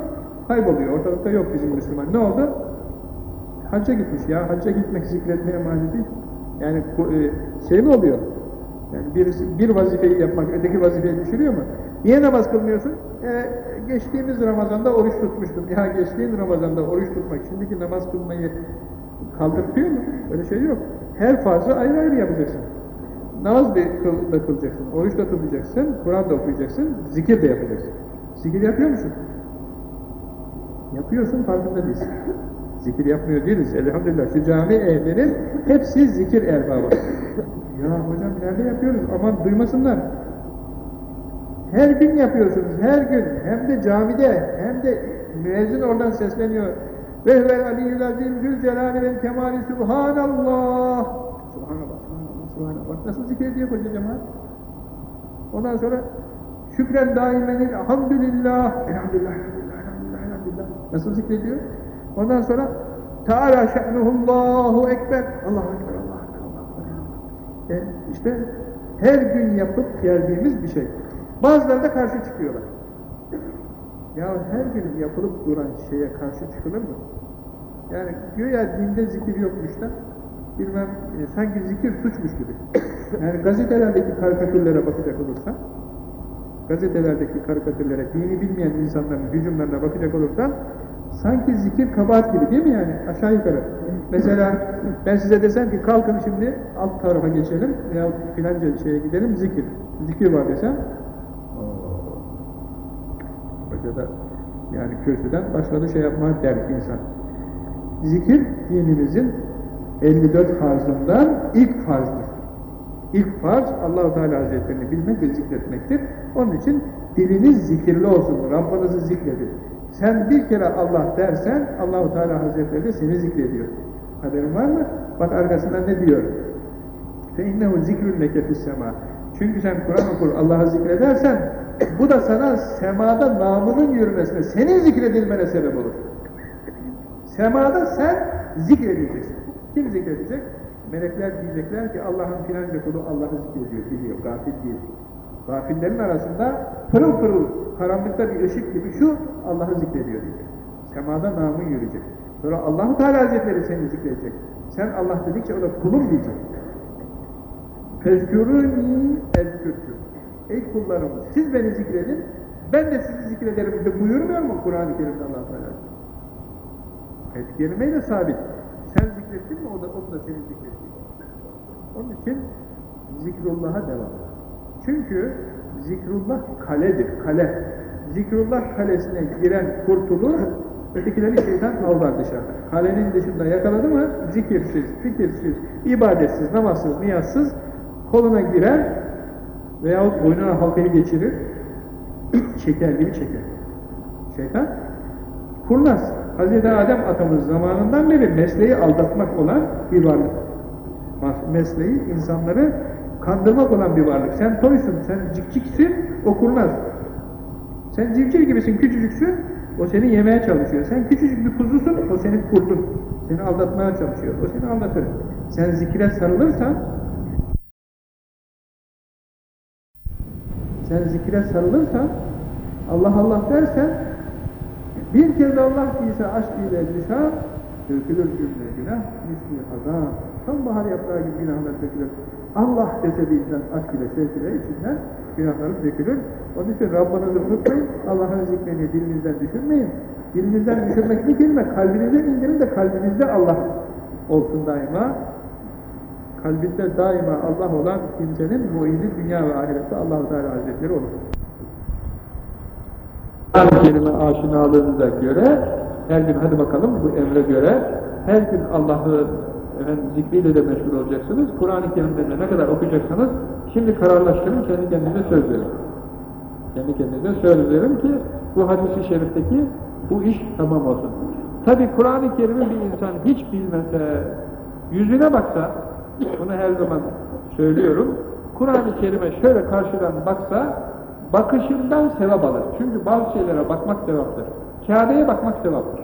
kayboluyor. Ortalıkta yok bizim Müslüman. Ne oldu? Hacca gitmiş ya. Hacca gitmek zikretmeye mani değil. Yani e, şey mi oluyor? Yani bir, bir vazifeyi yapmak öteki vazifeyi düşürüyor mu? Niye namaz kılmıyorsun? E, geçtiğimiz Ramazan'da oruç tutmuştum. Ya geçtiğin Ramazan'da oruç tutmak şimdiki namaz kılmayı kaldırtıyor mu? Öyle şey yok. Her farzı ayrı ayrı yapacaksın. Namaz da kılacaksın, oruç da tutacaksın, Kur'an da okuyacaksın, zikir de yapacaksın. Zikir yapıyor musun? Yapıyorsun, farkında değilsin. Zikir yapmıyor değiliz. Elhamdülillah şu cami ehlinin hepsi zikir erbabı. Ya hocam nerede yapıyoruz? Aman duymasınlar. Her gün yapıyorsunuz, her gün. Hem de camide, hem de müezzin oradan sesleniyor. Ve vel aliyyül azim zül celali vel kemali subhanallah. Subhanallah, subhanallah, subhanallah. Nasıl zikrediyor koca cemaat. Ondan sonra şükren daimen elhamdülillah, elhamdülillah, elhamdülillah, elhamdülillah, elhamdülillah. Nasıl zikrediyor? Ondan sonra Teala şe'nuhullahu ekber. Allahu ekber, Allahu ekber, Allahu ekber. E işte her gün yapıp geldiğimiz bir şey. Bazıları da karşı çıkıyorlar. Ya her gün yapılıp duran şeye karşı çıkılır mı? Yani diyor ya dinde zikir yokmuş da bilmem e, sanki zikir suçmuş gibi. Yani gazetelerdeki karikatürlere bakacak olursan gazetelerdeki karikatürlere, dini bilmeyen insanların hücumlarına bakacak olursan sanki zikir kabahat gibi değil mi yani? Aşağı yukarı. Mesela ben size desem ki kalkın şimdi alt tarafa geçelim veya filanca şeye gidelim zikir. Zikir var desem Paşa'da yani kürsüden başladı şey yapmaya der insan. Zikir dinimizin 54 farzından ilk farzdır. İlk farz Allahu Teala Hazretlerini bilmek ve zikretmektir. Onun için diliniz zikirli olsun. Rabbinizi zikredin. Sen bir kere Allah dersen Allahu Teala Hazretleri de seni zikrediyor. Haberin var mı? Bak arkasından ne diyor? Fe innehu zikrun leke fis sema. Çünkü sen Kur'an okur, Allah'ı zikredersen bu da sana semada namının yürümesine, senin zikredilmene sebep olur. Semada sen zikredeceksin. Kim zikredecek? Melekler diyecekler ki Allah'ın filanca kulu Allah'ı zikrediyor, biliyor, gafil değil. Gafillerin arasında pırıl pırıl karanlıkta bir ışık gibi şu Allah'ı zikrediyor diyecek. Semada namın yürüyecek. Sonra Allah-u Teala Hazretleri seni zikredecek. Sen Allah dedikçe o da kulum diyecek. Fezkürünü ezkürküm. Ey kullarım siz beni zikredin, ben de sizi zikrederim de buyurmuyor mu Kur'an-ı Kerim'de Allah Teala? Et kelimeyle sabit. Sen zikrettin mi o da, o da senin zikrettiğin. Onun için zikrullah'a devam. Çünkü zikrullah kaledir, kale. Zikrullah kalesine giren kurtulur, ötekileri şeytan avlar dışarıda. Kalenin dışında yakaladı mı zikirsiz, fikirsiz, ibadetsiz, namazsız, niyazsız koluna girer veyahut boynuna halkayı geçirir, çeker gibi çeker. Şeytan kurnaz. Hz. Adem atamız zamanından beri mesleği aldatmak olan bir varlık. Mesleği insanları kandırmak olan bir varlık. Sen toysun, sen cikciksin, o kurnaz. Sen civciv gibisin, küçücüksün, o seni yemeye çalışıyor. Sen küçücük bir kuzusun, o senin kurdun. Seni aldatmaya çalışıyor, o seni aldatır. Sen zikre sarılırsan, sen zikre sarılırsan, Allah Allah dersen, bir kez Allah ise aşk ile lisan, dökülür cümle günah, misli azam. Sonbahar yaprağı gibi günahlar dökülür. Allah dese bir insan aşk ile sevk ile içinden günahları dökülür. Onun için Rabbinizi unutmayın, Allah'ın zikrini dilinizden düşürmeyin. Dilinizden düşürmek bir kelime, kalbinize indirin de kalbinizde Allah olsun daima. Kalbinde daima Allah olan kimsenin muini dünya ve ahirette Allah-u Teala Hazretleri olur. Kur'an-ı Kerim'e aşinalığınıza göre her gün hadi bakalım bu emre göre her gün Allah'ı zikriyle de meşgul olacaksınız. Kur'an-ı Kerim'de de ne kadar okuyacaksanız şimdi kararlaştırın, kendi kendinize söz verin. Kendi kendinize söz verin ki bu hadisi şerifteki bu iş tamam olsun. Tabi Kur'an-ı Kerim'i bir insan hiç bilmese, yüzüne baksa, bunu her zaman söylüyorum, Kur'an-ı Kerim'e şöyle karşıdan baksa, bakışından sevap alır. Çünkü bazı şeylere bakmak sevaptır. Kabe'ye bakmak sevaptır.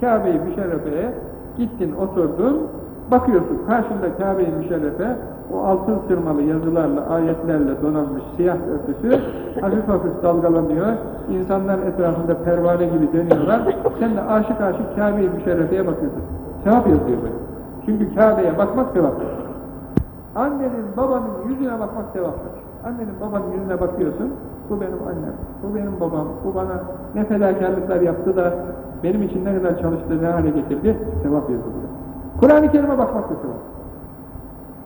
Kabe-i Müşerrefe'ye gittin, oturdun, bakıyorsun. Karşında Kabe-i Müşerrefe, o altın sırmalı yazılarla, ayetlerle donanmış siyah örtüsü hafif hafif dalgalanıyor. İnsanlar etrafında pervane gibi dönüyorlar. Sen de aşık aşık Kabe-i Müşerrefe'ye bakıyorsun. Sevap yazıyor böyle. Çünkü Kabe'ye bakmak sevaptır. Annenin, babanın yüzüne bakmak sevaptır. Annenin, babanın yüzüne bakıyorsun, bu benim annem, bu benim babam, bu bana ne fedakarlıklar yaptı da benim için ne kadar çalıştı, ne hale getirdi, sevap yazılıyor. Kur'an-ı Kerim'e bakmak da sevap.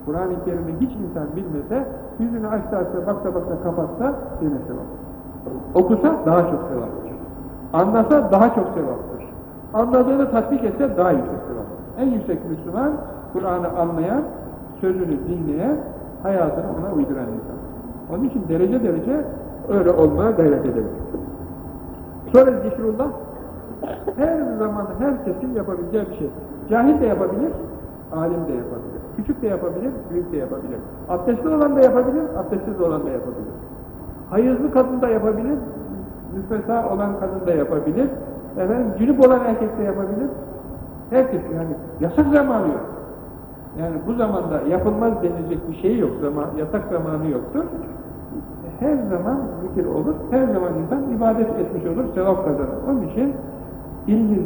Kur'an-ı Kerim'i hiç insan bilmese, yüzünü açsa açsa, baksa baksa, kapatsa yine sevap. Okusa daha çok sevaptır. Anlasa daha çok sevaptır. Anladığını tatbik etse daha yüksek sevaptır. En yüksek Müslüman, Kur'an'ı anlayan, sözünü dinleyen, hayatını ona uyduran insan. Onun için derece derece öyle olmaya gayret edelim. Sonra zikrullah her zaman herkesin yapabileceği bir şey. Cahil de yapabilir, alim de yapabilir. Küçük de yapabilir, büyük de yapabilir. Abdestli olan da yapabilir, abdestsiz olan da yapabilir. Hayızlı kadın da yapabilir, müfesa olan kadın da yapabilir. Efendim, cünüp olan erkek de yapabilir. Herkes yani yasak zamanı yok. Yani bu zamanda yapılmaz denilecek bir şey yok, zaman, yasak zamanı yoktur. Her zaman zikir olur, her zaman insan ibadet etmiş olur, sevap kazanır. Onun için ilmiz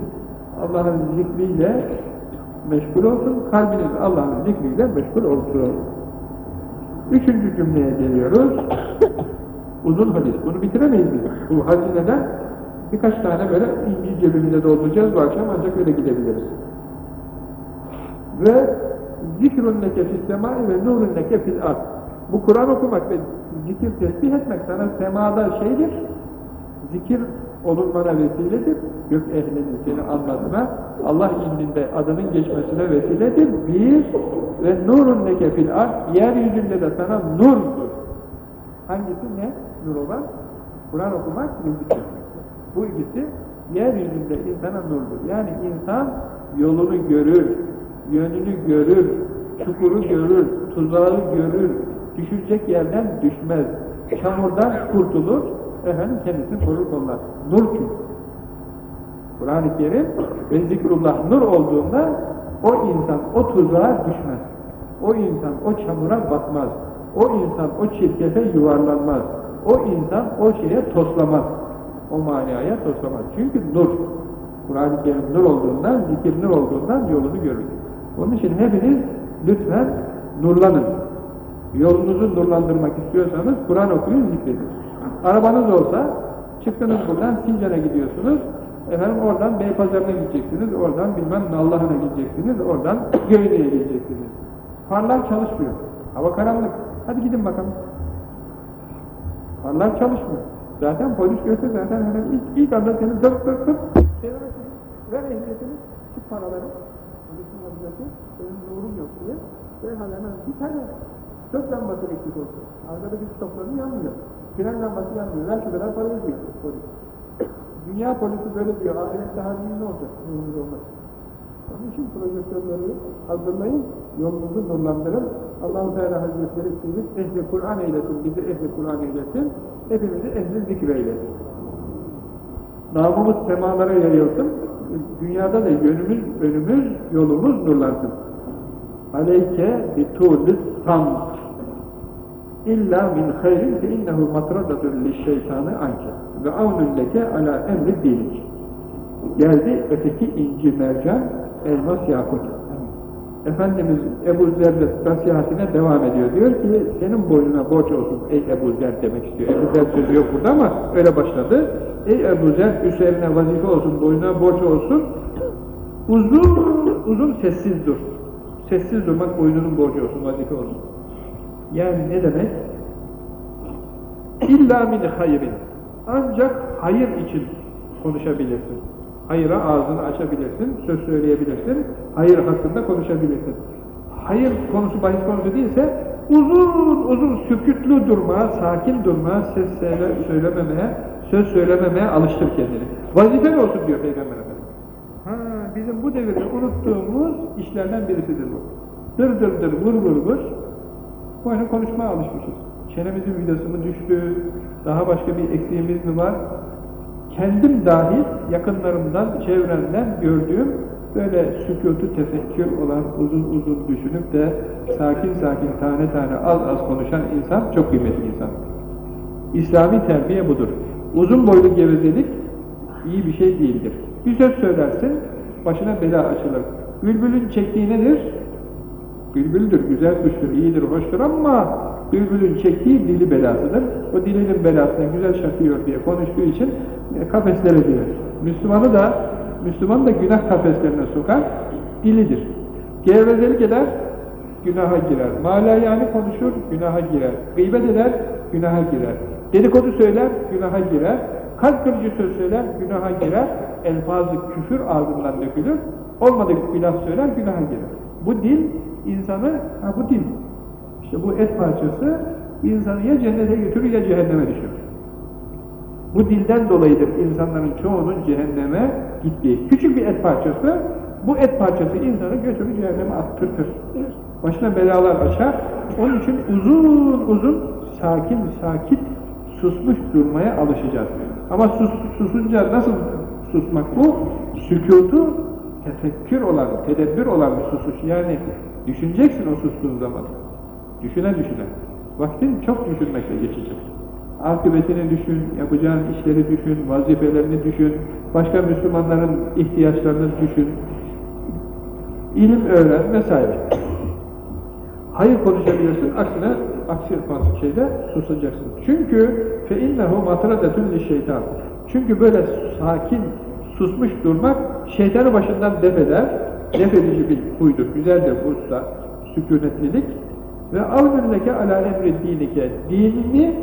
Allah'ın zikriyle meşgul olsun, kalbiniz Allah'ın zikriyle meşgul olsun. Üçüncü cümleye geliyoruz. Uzun hadis, bunu bitiremeyiz biz. Bu hazineden birkaç tane böyle İngilizce bölümünde dolduracağız bu akşam ancak öyle gidebiliriz. Ve zikrun leke fis semai ve nurun leke fil ard. Bu Kur'an okumak ve zikir tesbih etmek sana semada şeydir, zikir olunmana vesiledir, gök ehlinin seni anmasına, Allah indinde adının geçmesine vesiledir. Bir, ve nurun leke fil ard, yeryüzünde de sana nurdur. Hangisi ne? Nur olan? Kur'an okumak ve zikir. Bu ikisi yeryüzünde insana nurdur. Yani insan yolunu görür, yönünü görür, çukuru görür, tuzağı görür, düşecek yerden düşmez, çamurdan kurtulur, efendim kendisini korur kollar. Nur çünkü. Kur'an-ı Kerim ve zikrullah nur olduğunda o insan o tuzağa düşmez. O insan o çamura batmaz. O insan o çirkefe yuvarlanmaz. O insan o şeye toslamaz. O manaya toslamaz. Çünkü nur. Kur'an-ı Kerim nur olduğundan, zikir nur olduğundan yolunu görür. Onun için hepiniz lütfen nurlanın. Yolunuzu nurlandırmak istiyorsanız Kur'an okuyun, zikredin. Arabanız olsa, çıktınız buradan Sincan'a gidiyorsunuz, efendim oradan Beypazarı'na gideceksiniz, oradan bilmem Nallıhan'a gideceksiniz, oradan Göyne'ye gideceksiniz. Farlar çalışmıyor. Hava karanlık. Hadi gidin bakalım. Farlar çalışmıyor. Zaten polis görse zaten hemen ilk, ilk anda seni dırt dırt dırt çevirirsin. Ver ehliyetini, çık paraları. Polisin vaziyeti, senin nurun yok diye. Derhal hemen bir tane dört lambası eksik olsun. Arkadaki stopların yanmıyor. Fren lambası yanmıyor. Ver şu kadar para ödüyor polis. Dünya polisi böyle diyor. Ahiret daha iyi ne olacak? Nurumuz olmaz. Onun için projektörleri hazırlayın, yolunuzu nurlandırın. Allah-u Teala Hazretleri sizi ehli Kur'an eylesin, bizi ehli Kur'an eylesin, hepimizi ehli zikir eylesin. Namımız semalara yayılsın, dünyada da yönümüz, önümüz, yolumuz nurlansın. Aleyke bitûlis samt illa min hayrin fe innehu matradatun lişşeytanı anke ve avnun leke ala emri dinik. Geldi öteki inci mercan, elmas yakut. Efendimiz Ebu Zer'le nasihatine devam ediyor. Diyor ki senin boynuna borç olsun ey Ebu Zer demek istiyor. Ebu Zer sözü yok burada ama öyle başladı. Ey Ebu Zer üzerine vazife olsun, boynuna borç olsun. Uzun uzun sessiz dur. Sessiz durmak boynunun borcu olsun, vazife olsun. Yani ne demek? İlla min hayrin. Ancak hayır için konuşabilirsin. Hayıra ağzını açabilirsin, söz söyleyebilirsin, hayır hakkında konuşabilirsin. Hayır konusu bahis konusu değilse uzun uzun sükütlü durma, sakin durma, ses söylememeye, söz söylememeye alıştır kendini. Vazifen olsun diyor Peygamber Efendimiz. Ha, bizim bu devirde unuttuğumuz işlerden birisidir bu. Dır dır dır, vur vur vur. Böyle konuşmaya alışmışız. Çenemizin vidası mı düştü, daha başka bir eksiğimiz mi var? Kendim dahil yakınlarımdan, çevremden gördüğüm böyle sükutu tefekkür olan uzun uzun düşünüp de sakin sakin tane tane az az konuşan insan çok kıymetli insan. İslami terbiye budur. Uzun boylu gevezelik iyi bir şey değildir. Bir söz söylersin, başına bela açılır. Bülbülün çektiği nedir? Bülbüldür, güzel kuştur, iyidir, hoştur ama bülbülün çektiği dili belasıdır. O dilinin belasına güzel şakıyor diye konuştuğu için e, kafeslere girer. Müslümanı da Müslüman da günah kafeslerine sokar, dilidir. Gevezelik eder, günaha girer. Malayani konuşur, günaha girer. Gıybet eder, günaha girer. Dedikodu söyler, günaha girer. Kalp kırıcı söz söyler, günaha girer. Elfazı küfür ağzından dökülür. Olmadık laf söyler, günaha girer. Bu dil insanı, ha bu dil. İşte bu et parçası insanı ya cennete götürür ya cehenneme düşürür. Bu dilden dolayıdır insanların çoğunun cehenneme gittiği. Küçük bir et parçası, bu et parçası insanı götürür cehenneme attırtır. Başına belalar açar. Onun için uzun uzun sakin sakin susmuş durmaya alışacağız. Ama sus, susunca nasıl susmak bu? Sükutu tefekkür olan, tedebbür olan bir susuş. Yani düşüneceksin o sustuğun zaman. Düşüne düşüne. Vaktin çok düşünmekle geçecek. Akıbetini düşün, yapacağın işleri düşün, vazifelerini düşün, başka Müslümanların ihtiyaçlarını düşün, ilim öğren vesaire. Hayır konuşabilirsin, aksine aksi şeyde susacaksın. Çünkü fe innehu matradatun şeytan. Çünkü böyle sakin, susmuş durmak şeytanı başından def eder. Def edici bir huydur. Güzeldir bu usta. Sükunetlilik ve avnünneke ala emri dinike, dinini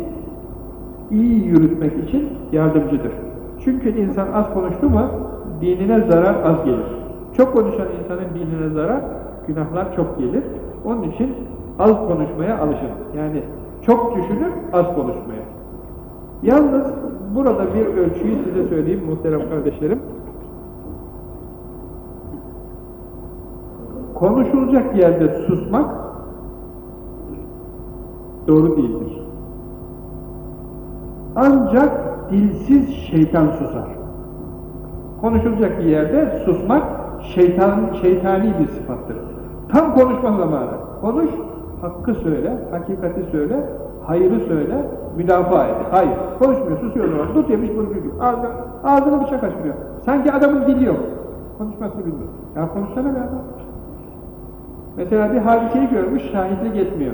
iyi yürütmek için yardımcıdır. Çünkü insan az konuştu mu dinine zarar az gelir. Çok konuşan insanın dinine zarar, günahlar çok gelir. Onun için az konuşmaya alışın. Yani çok düşünür, az konuşmaya. Yalnız burada bir ölçüyü size söyleyeyim muhterem kardeşlerim. Konuşulacak yerde susmak doğru değildir. Ancak dilsiz şeytan susar. Konuşulacak bir yerde susmak şeytan, şeytani bir sıfattır. Tam konuşma zamanı. Konuş, hakkı söyle, hakikati söyle, hayrı söyle, müdafaa et. Hayır. Konuşmuyor, susuyor o. Dut yemiş bunu biliyor. Ağzını, ağzını bıçak açmıyor. Sanki adamın dili yok. Konuşmasını bilmiyor. Ya konuşsana be adam. Mesela bir hadiseyi görmüş, şahitlik etmiyor.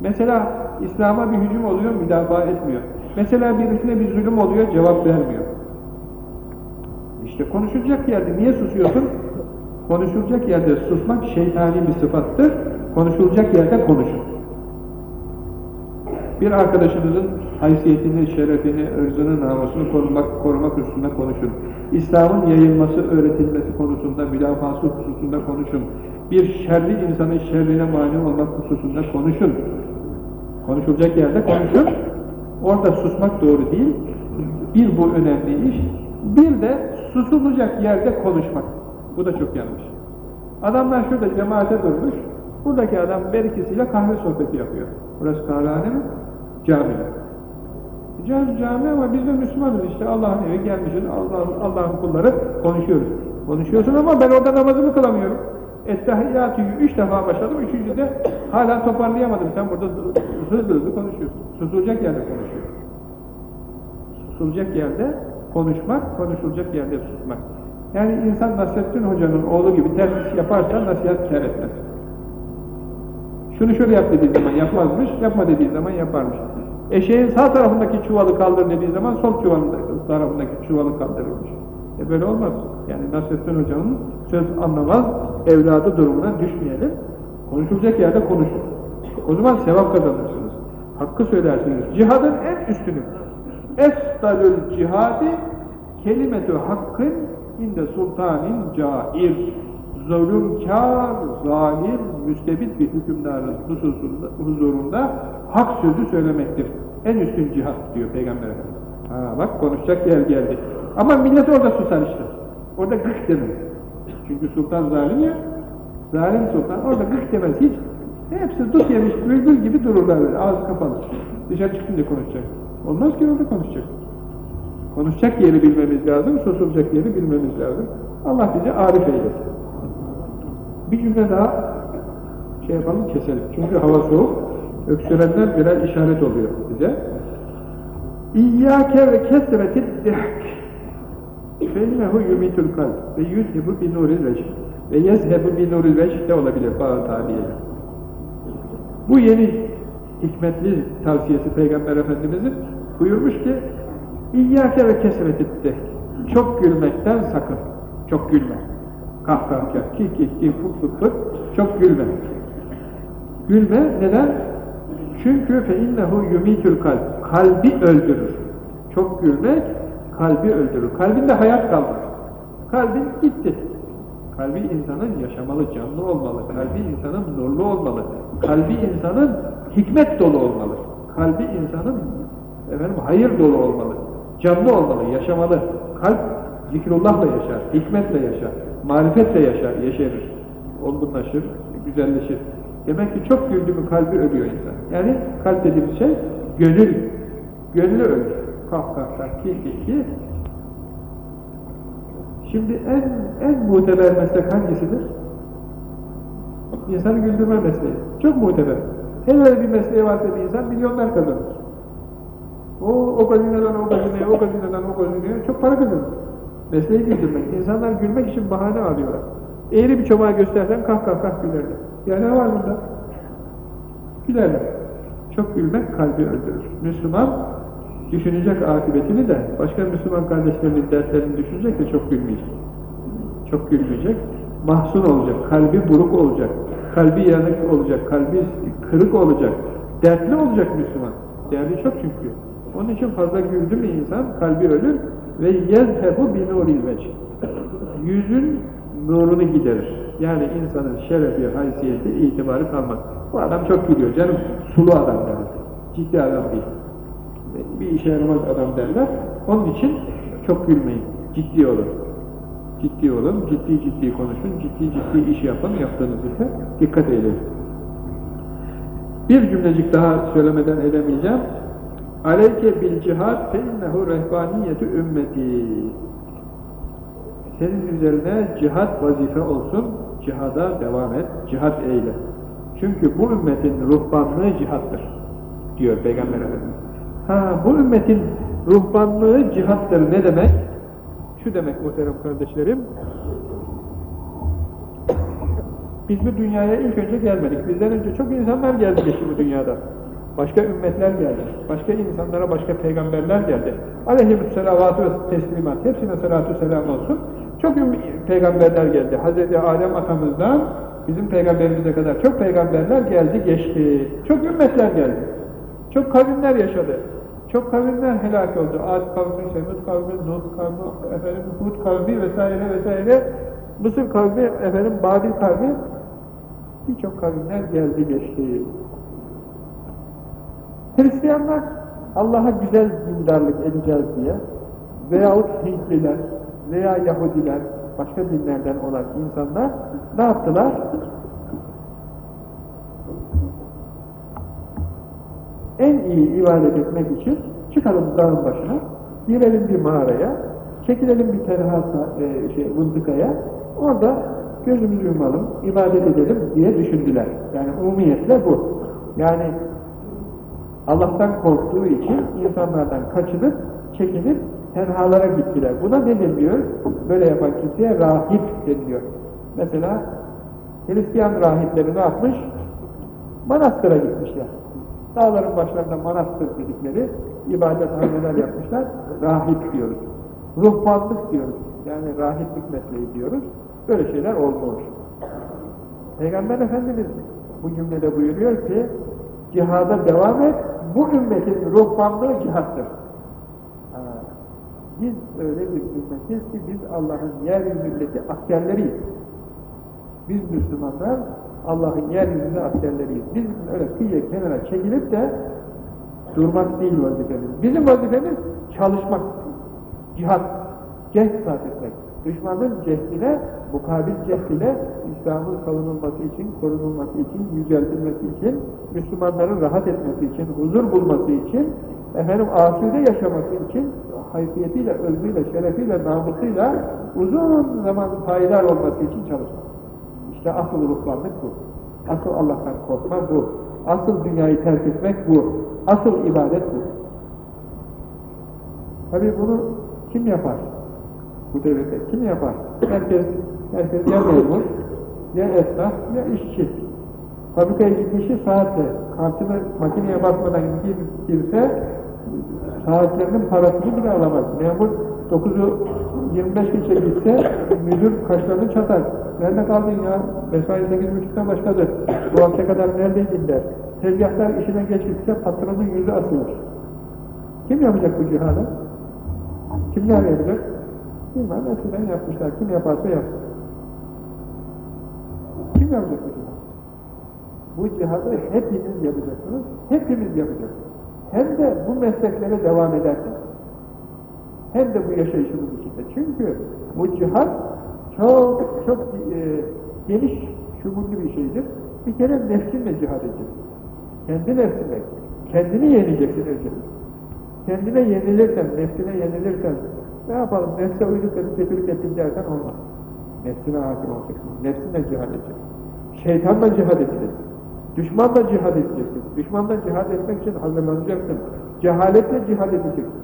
Mesela İslam'a bir hücum oluyor, müdafaa etmiyor. Mesela birisine bir zulüm oluyor, cevap vermiyor. İşte konuşulacak yerde niye susuyorsun? Konuşulacak yerde susmak şeytani bir sıfattır. Konuşulacak yerde konuşun. Bir arkadaşınızın haysiyetini, şerefini, ırzını, namusunu korumak, korumak hususunda konuşun. İslam'ın yayılması, öğretilmesi konusunda, müdafası hususunda konuşun. Bir şerli insanın şerrine mani olmak hususunda konuşun. Konuşulacak yerde konuşun. Orada susmak doğru değil. Bir bu önemli iş. Bir de susulacak yerde konuşmak. Bu da çok yanlış. Adamlar şurada cemaate durmuş. Buradaki adam berikisiyle kahve sohbeti yapıyor. Burası kahvehane mi? Cami. Cami, cami ama biz de Müslümanız işte Allah'ın evi gelmişiz, Allah'ın Allah kulları konuşuyoruz. Konuşuyorsun ama ben orada namazımı kılamıyorum. Ettehiyyatü'yü üç defa başladım, üçüncüde hala toparlayamadım. Sen burada hızlı hızlı konuşuyorsun. Susulacak yerde konuşuyorsun. Susulacak yerde konuşmak, konuşulacak yerde susmak. Yani insan Nasrettin Hoca'nın oğlu gibi ters yaparsa nasihat kar etmez. Şunu şöyle yap dediği zaman yapmazmış, yapma dediği zaman yaparmış. Eşeğin sağ tarafındaki çuvalı kaldır dediği zaman sol çuvalın tarafındaki çuvalı kaldırırmış. E böyle olmaz. Yani Nasrettin Hoca'nın söz anlamaz, evladı durumuna düşmeyelim. Konuşulacak yerde konuşun. O zaman sevap kazanırsınız. Hakkı söylersiniz. Cihadın en üstünü. Efdalül cihadi kelimetü hakkın inde sultanin cair zulümkar, zalim, müstebit bir hükümdarın hususunda, huzurunda hak sözü söylemektir. En üstün cihat diyor Peygamber Efendimiz. Ha, bak konuşacak yer geldi. Ama millet orada susar işte. Orada gık demez. Çünkü sultan zalim ya. Zalim sultan orada gık demez hiç. Hepsi dut yemiş bülbül gibi dururlar ağzı kapalı. Dışarı çıkınca konuşacak. Olmaz ki orada konuşacak. Konuşacak yeri bilmemiz lazım, susulacak yeri bilmemiz lazım. Allah bize arif eylesin. Bir cümle daha şey yapalım, keselim. Çünkü hava soğuk. Öksürenler birer işaret oluyor bize. İyyâke ve kesretid dehk kalb ve yuzhebu bi nuril vecih ve yezhebu bi nuril vecih de olabilir bazı tabiyeyle. Bu yeni hikmetli tavsiyesi Peygamber Efendimiz'in buyurmuş ki İyyâke ve kesretid dehk çok gülmekten sakın. Çok gülme. Kah kah ki ki ki, fık fık fık, çok gülme. Gülme, neden? Çünkü fe innehu yumitül kalb. Kalbi öldürür. Çok gülmek kalbi öldürür. Kalbinde hayat kalmaz. Kalbin gitti. Kalbi insanın yaşamalı, canlı olmalı. Kalbi insanın nurlu olmalı. Kalbi insanın hikmet dolu olmalı. Kalbi insanın efendim hayır dolu olmalı. Canlı olmalı, yaşamalı. Kalp zikrullahla yaşar, hikmetle yaşar, marifetle yaşar, yeşerir, olgunlaşır, güzelleşir. Demek ki çok güldü mü kalbi ölüyor insan. Yani kalp dediğimiz şey gönül. Gönlü ölür. Kah kah kah, ki ki ki. Şimdi en en muteber meslek hangisidir? İnsanı güldürme mesleği. Çok muteber. Hele bir mesleği varsa bir insan milyonlar kazanır. O, o gazineden o gazineye, o gazineden o gazineye çok para kazanır. Mesleği güldürmek. İnsanlar gülmek için bahane arıyorlar. Eğri bir çomağı göstersen kah kah kah gülerler. Ya ne var bunda? Gülerler. Çok gülmek kalbi öldürür. Müslüman düşünecek akıbetini de başka Müslüman kardeşlerinin dertlerini düşünecek de çok gülmeyecek. Çok gülmeyecek. Mahzun olacak, kalbi buruk olacak, kalbi yanık olacak, kalbi kırık olacak, dertli olacak Müslüman. Derdi çok çünkü. Onun için fazla güldü mü insan, kalbi ölür ve yezhebu binuril vecih. Yüzün nurunu giderir. Yani insanın şerefi, haysiyeti, itibarı kalmaz. Bu adam çok gülüyor canım, sulu adam derler. Ciddi adam değil. Bir işe yaramaz adam derler. Onun için çok gülmeyin, ciddi olun. Ciddi olun, ciddi ciddi konuşun, ciddi ciddi iş yapın, yaptığınız işe dikkat edin. Bir cümlecik daha söylemeden edemeyeceğim. Aleyke bil cihad fe innehu ümmeti. Senin üzerine cihat vazife olsun, cihada devam et, cihat eyle. Çünkü bu ümmetin ruhbanlığı cihattır, diyor Peygamber Efendimiz. Ha, bu ümmetin ruhbanlığı cihattır ne demek? Şu demek muhterem kardeşlerim. Biz bu dünyaya ilk önce gelmedik. Bizden önce çok insanlar geldi geçti bu dünyada. Başka ümmetler geldi. Başka insanlara başka peygamberler geldi. Aleyhisselatü ve teslimat. Hepsine salatu selam olsun. Çok peygamberler geldi. Hazreti Adem atamızdan bizim peygamberimize kadar çok peygamberler geldi geçti. Çok ümmetler geldi. Çok kavimler yaşadı. Çok kavimler helak oldu. Ad kavmi, Semud kavmi, Nuh kavmi, efendim, Hud kavmi vesaire vesaire. Mısır kavmi, efendim, Babil kavmi. Birçok kavimler geldi geçti. Hristiyanlar Allah'a güzel dindarlık edeceğiz diye veyahut Hintliler veya Yahudiler başka dinlerden olan insanlar ne yaptılar? En iyi ibadet etmek için çıkalım dağın başına, girelim bir mağaraya, çekilelim bir terhasa, e, şey, vındıkaya, orada gözümüzü yumalım, ibadet edelim diye düşündüler. Yani umumiyetle bu. Yani Allah'tan korktuğu için insanlardan kaçınıp, çekinip tenhalara gittiler. Buna ne deniliyor? Böyle yapan kimseye rahip deniliyor. Mesela Hristiyan rahipleri ne yapmış? Manastıra gitmişler. Dağların başlarında manastır dedikleri ibadethaneler yapmışlar. Rahip diyoruz. Ruhbanlık diyoruz. Yani rahiplik mesleği diyoruz. Böyle şeyler olmuş. Peygamber Efendimiz bu cümlede buyuruyor ki cihada devam et, bu ümmetin ruhbanlığı cihattır. Ha, biz öyle bir ümmetiz ki biz Allah'ın yeryüzündeki askerleriyiz. Biz Müslümanlar Allah'ın yeryüzünde askerleriyiz. Biz öyle kıyıya kenara çekilip de durmak değil vazifemiz. Bizim vazifemiz çalışmak, cihat, cehd sarf etmek. Düşmanın cehdine, mukabil cehdine İslam'ın savunulması için, korunulması için, yüceltilmesi için, Müslümanların rahat etmesi için, huzur bulması için, efendim asude yaşaması için, haysiyetiyle, özüyle, şerefiyle, namusuyla uzun zaman payidar olması için çalışmak. İşte asıl ruhlanlık bu. Asıl Allah'tan korkma bu. Asıl dünyayı terk etmek bu. Asıl ibadet bu. Tabi bunu kim yapar? Bu devirde kim yapar? Herkes, herkes ya memur, ya esnaf, ya işçi. Fabrikaya gitmişi saatle, kartını makineye basmadan girse saatlerinin parasını bile alamaz. Memur 9'u 25 geçe gitse müdür kaşlarını çatar. Nerede kaldın ya? Mesai 8.30'dan başladı. Bu vakte kadar neredeydin der. Tezgahlar işine geç gitse patronun yüzü asılır. Kim yapacak bu cihadı? Kimler yapacak? Bilmem eskiden yapmışlar. Kim yaparsa yapsın. Kim yapacak bu cihadı? Bu cihadı hepiniz yapacaksınız. Hepimiz yapacağız. Hem de bu mesleklere devam ederken. Hem de bu yaşayışımız içinde. Çünkü bu cihat çok çok e, geniş, şumurlu bir şeydir. Bir kere nefsinle cihad edeceksin. Kendi nefsinle. Kendini yeneceksin önce. Kendine yenilirsen, nefsine yenilirsen, ne yapalım, nefse uyduk edip kötülük ettim dersen olmaz. Nefsine hakim olacaksın. Nefsinle cihad edeceksin. Şeytanla cihad edeceksin. Düşmanla cihad edeceksin. Düşmanla cihad etmek için hazırlanacaksın. Cehaletle cihad edeceksin.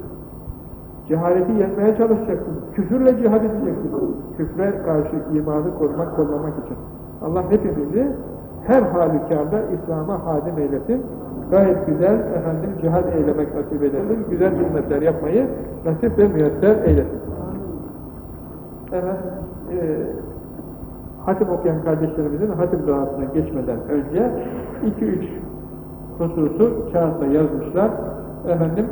Cehaleti yenmeye çalışacaksın. Küfürle cihad edeceksin. Küfre karşı imanı korumak, kollamak için. Allah hepimizi her halükarda İslam'a hadim eylesin. Gayet güzel efendim cihad eylemek nasip eylesin. Güzel hizmetler yapmayı nasip ve müyesser eylesin. Evet, e, hatim okuyan kardeşlerimizin hatim duasına geçmeden önce 2-3 hususu kağıtla yazmışlar. Efendim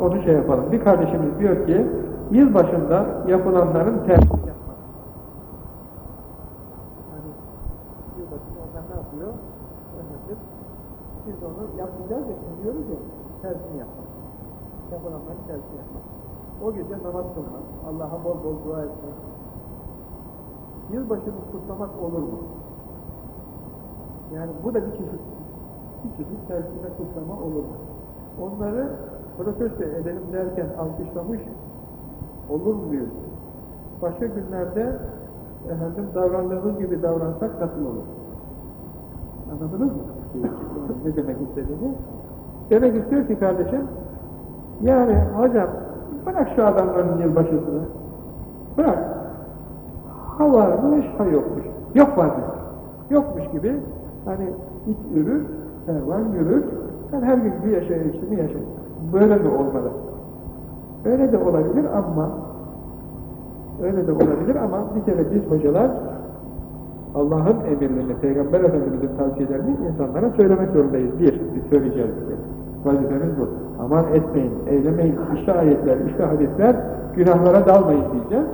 onu şey yapalım. Bir kardeşimiz diyor ki yıl başında yapılanların tersini yapmak. Hani yıl başında onlar ne yapıyor? Efendim, biz onu yapmayacağız ya, diyoruz ya, tersini yapmak. Yapılanların tersini yapmak. O gece namaz kılmak, Allah'a bol bol dua etmek. Yılbaşını kutlamak olur mu? Yani bu da bir çeşit, bir çeşit tersine kutlama olur mu? Onları protesto edelim derken alkışlamış olur muyuz? Başka günlerde efendim davrandığımız gibi davransak nasıl olur? Anladınız mı? ne demek istediğini? Demek istiyor ki kardeşim, yani hocam bırak şu adamların yılbaşısını, bırak. Ha varmış, ha yokmuş. Yok var diyor. Yokmuş gibi, hani it ürür, kervan yürür, sen her gün bir mi yaşayın. Böyle de olmalı. Öyle de olabilir ama öyle de olabilir ama bir kere biz hocalar Allah'ın emirlerini, Peygamber Efendimiz'in tavsiyelerini insanlara söylemek zorundayız. Bir, biz söyleyeceğiz. Vazifemiz bu. Aman etmeyin, eylemeyin, işte ayetler, işte hadisler, günahlara dalmayın diyeceğiz.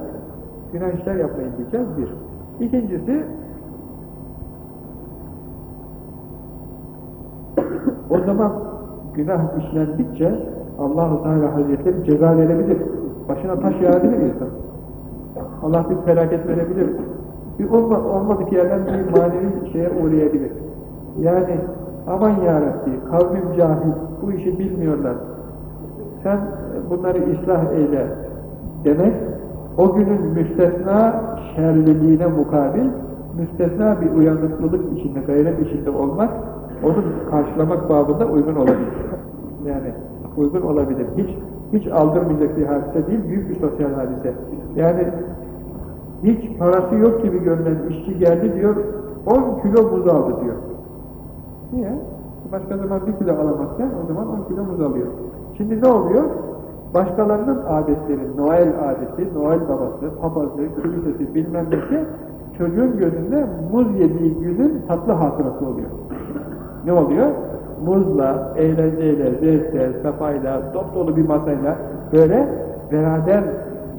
Günah işler yapmayın diyeceğiz. Bir. İkincisi, o zaman günah işlendikçe Allah-u Teala Hazretleri ceza verebilir. Başına taş yağabilir insan. Allah bir felaket verebilir. Bir olma, olmadık yerden bir manevi şeye uğrayabilir. Yani aman yarabbi, kavmim cahil, bu işi bilmiyorlar. Sen bunları ıslah eyle demek, o günün müstesna şerliliğine mukabil, müstesna bir uyanıklılık içinde, gayret içinde olmak, onu karşılamak babında uygun olabilir. Yani uygun olabilir. Hiç hiç aldırmayacak bir hadise değil, büyük bir sosyal hadise. Yani hiç parası yok gibi görünen işçi geldi diyor, 10 kilo muz aldı diyor. Niye? Başka zaman bir kilo alamazken o zaman 10 kilo muz alıyor. Şimdi ne oluyor? Başkalarının adetleri, Noel adeti, Noel babası, papazı, kilisesi bilmem nesi çocuğun gözünde muz yediği günün tatlı hatırası oluyor. Ne oluyor? Muzla, eğlenceyle, zevkle, safayla, dop dolu bir masayla böyle beraber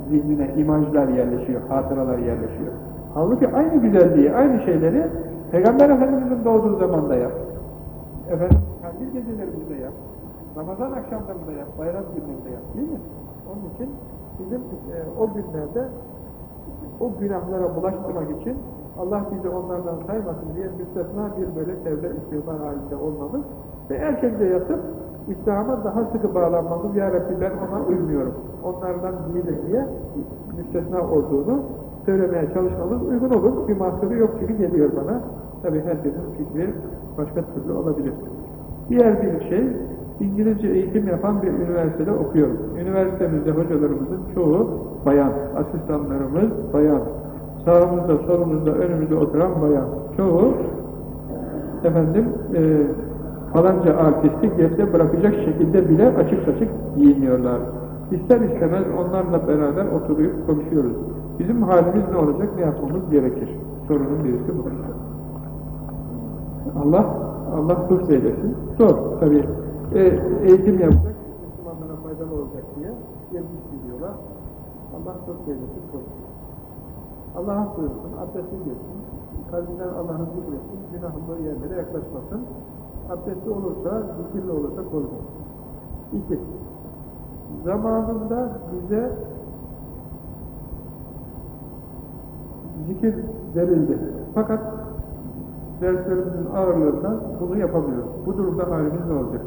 zihnine imajlar yerleşiyor, hatıralar yerleşiyor. Halbuki aynı güzelliği, aynı şeyleri Peygamber Efendimiz'in doğduğu zamanda yap. Efendim, kandil gecelerimizde yap. Ramazan akşamlarında yap, bayram günlerinde yap değil mi? Onun için bizim e, o günlerde o günahlara bulaşmamak için Allah bizi onlardan saymasın diye müstesna bir böyle tevbe istiğfar halinde olmamız ve erkekce yatıp İslam'a daha sıkı bağlanmamız, Ya Rabbi ben ona uymuyorum, onlardan değilim diye müstesna olduğunu söylemeye çalışmamız uygun olur. Bir mahsuru yok gibi geliyor bana. Tabi herkesin fikri başka türlü olabilir. Diğer bir şey, İngilizce eğitim yapan bir üniversitede okuyorum. Üniversitemizde hocalarımızın çoğu bayan, asistanlarımız bayan, sağımızda, solumuzda, önümüzde oturan bayan. Çoğu efendim e, falanca artisti geride bırakacak şekilde bile açık açık giyiniyorlar. İster istemez onlarla beraber oturup konuşuyoruz. Bizim halimiz ne olacak, ne yapmamız gerekir? Sorunun birisi bu. Allah, Allah hıfz eylesin. Zor tabii. E, eğitim yapacak, Müslümanlara faydalı olacak diye gelmiş gidiyorlar. Allah hıfz eylesin. Allah'a buyursun, abdestini geçsin, kalbinden Allah'ın zikretsin, günahlı yerlere yaklaşmasın. Abdestli olursa, zikirli olursa korusun. İki, zamanında bize zikir verildi. Fakat derslerimizin ağırlığından bunu yapamıyoruz. Bu durumda halimiz ne olacak?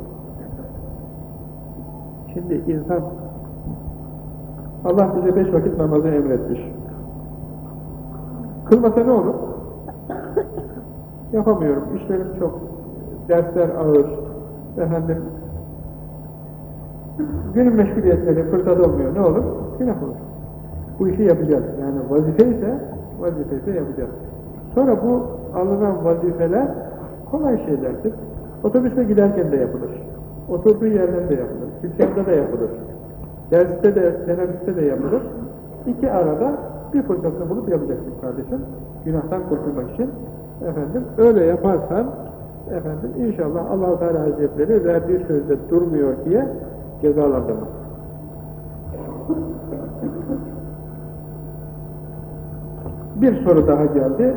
Şimdi insan Allah bize beş vakit namazı emretmiş. Kılmasa ne olur? Yapamıyorum. İşlerim çok. Dersler ağır. Efendim günün meşguliyetleri fırsat olmuyor. Ne olur? Günah olur. Bu işi yapacağız. Yani vazife ise vazife ise yapacağız. Sonra bu alınan vazifeler kolay şeylerdir. Otobüste giderken de yapılır. Oturduğu yerden de yapılır. Dükkanda da yapılır. Derste de, teneffüste de yapılır. İki arada bir fırsatını bulup yapacaksın kardeşim. Günahtan kurtulmak için. Efendim, öyle yaparsan efendim inşallah Allah Teala Hazretleri verdiği sözde durmuyor diye cezalandırmaz. Bir soru daha geldi.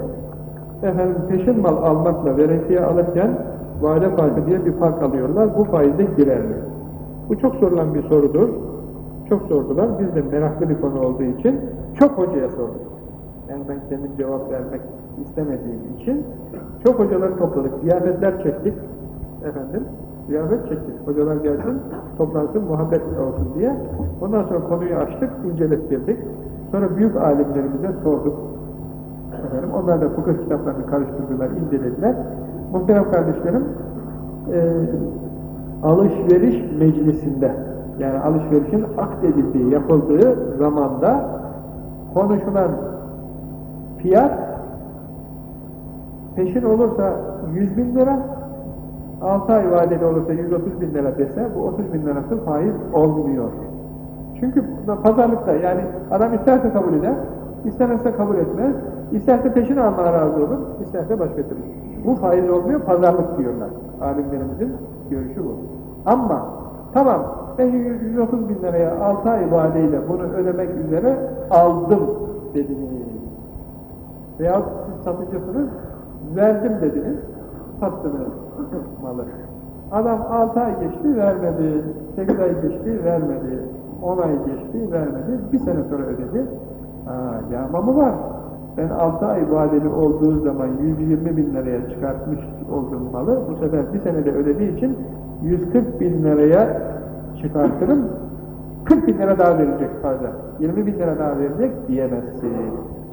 Efendim peşin mal almakla veresiye alırken vade farkı diye bir fark alıyorlar. Bu faize girer mi? Bu çok sorulan bir sorudur. Çok sordular. Biz de meraklı bir konu olduğu için çok hocaya sorduk. Yani ben kendim cevap vermek istemediğim için çok hocaları topladık. Ziyafetler çektik. Efendim, ziyafet çektik. Hocalar gelsin, toplansın, muhabbet olsun diye. Ondan sonra konuyu açtık, incelettirdik. Sonra büyük alimlerimize sorduk. Efendim, onlar da fıkıh kitaplarını karıştırdılar, incelediler. Muhterem kardeşlerim, e, alışveriş meclisinde yani alışverişin akdedildiği, yapıldığı zamanda konuşulan fiyat peşin olursa 100 bin lira 6 ay vadeli olursa 130 bin lira dese bu 30 bin lirası faiz olmuyor. Çünkü pazarlıkta yani adam isterse kabul eder, istemezse kabul etmez, isterse peşin almaya razı olur, isterse başka türlü. Bu faiz olmuyor, pazarlık diyorlar. Alimlerimizin görüşü bu. Ama tamam ben 130 bin liraya 6 ay vadeyle bunu ödemek üzere aldım dediniz. Veyahut siz satıcısınız, verdim dediniz, sattınız malı. Adam 6 ay geçti, vermedi, 8 ay geçti, vermedi, 10 ay geçti, vermedi, bir sene sonra ödedi. Aa, yağma mı var? Ben 6 ay vadeli olduğu zaman 120 bin liraya çıkartmış olduğum malı, bu sefer bir senede ödediği için 140 bin liraya çıkartırım, 40 bin lira daha verecek fazla, 20 bin lira daha verecek diyemezsin.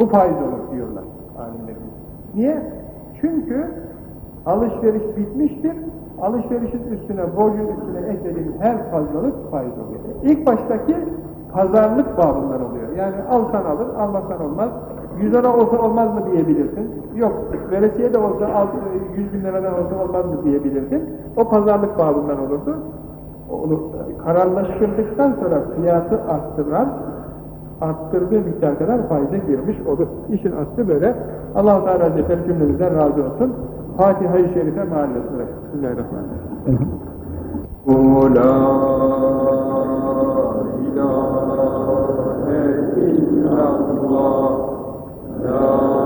Bu faiz olur diyorlar alimlerimiz. Niye? Çünkü alışveriş bitmiştir, alışverişin üstüne, borcun üstüne eklediğin her fazlalık faiz oluyor. İlk baştaki pazarlık bağımlar oluyor. Yani alsan alır, almasan olmaz. 100 lira olsa olmaz mı diyebilirsin. Yok, veresiye de olsa 100 bin liradan olsa olmaz mı diyebilirsin. O pazarlık bağımından olurdu. Onu kararlaştırdıktan sonra fiyatı arttıran arttırdığı miktar kadar faize girmiş olur. İşin aslı böyle. Allah-u Teala Hazretleri cümlemizden razı olsun. Fatiha-i Şerife mahallesine. Bismillahirrahmanirrahim. La ilahe illallah La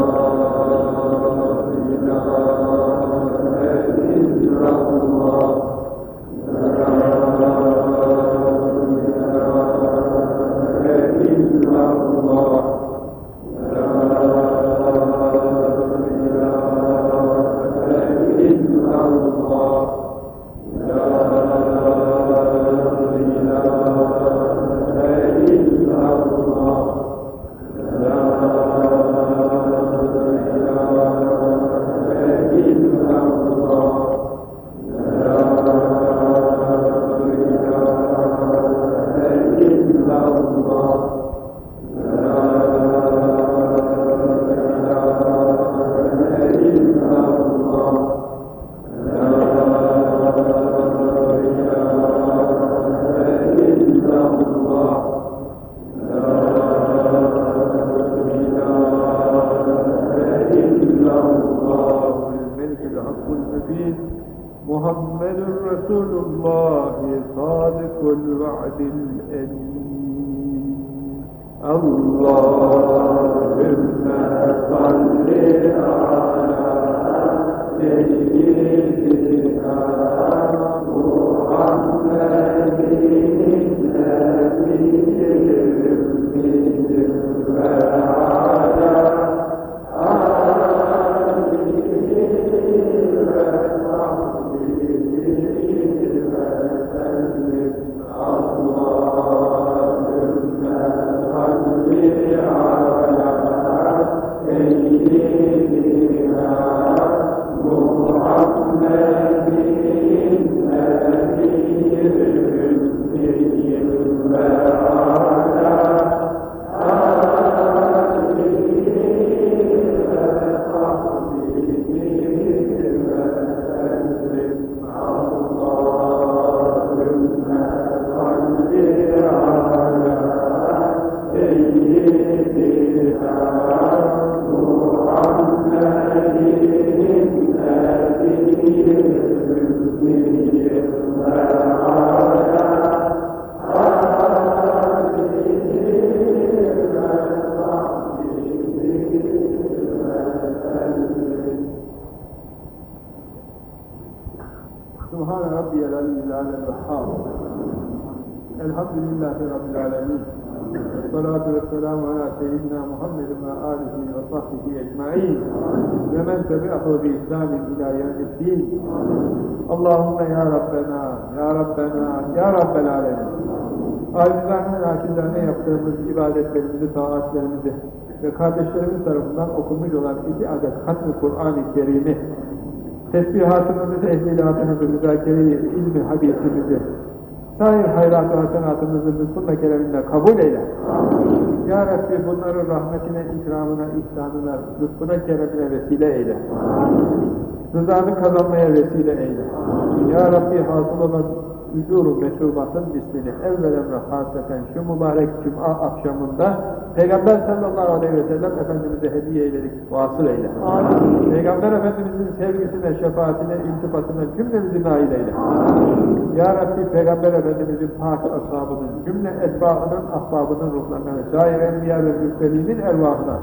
ve kardeşlerimiz tarafından okunmuş olan iki adet hatmi Kur'an-ı Kerim'i tesbihatınızı, tehlilatınızı, müzakereyi, ilmi hadisinizi, sair hayrat-ı hasenatınızı lütfunla kereminden kabul eyle. Ya Rabbi bunları rahmetine, ikramına, ihsanına, lütfuna, keremine vesile eyle. Rızanı kazanmaya vesile eyle. Ya Rabbi hasıl olan huzuru mesubatın bismini evvelen ve haseten şu mübarek cuma akşamında Peygamber sallallahu aleyhi ve sellem Efendimiz'e hediye eyledik, vasıl eyle. Peygamber Efendimiz'in sevgisine, şefaatine, iltifatına cümlemizi nail eyle. Ya Rabbi Peygamber Efendimiz'in pak ashabının, cümle etbaının, ahbabının ruhlarına, şair enbiya ve mürselinin ervahına,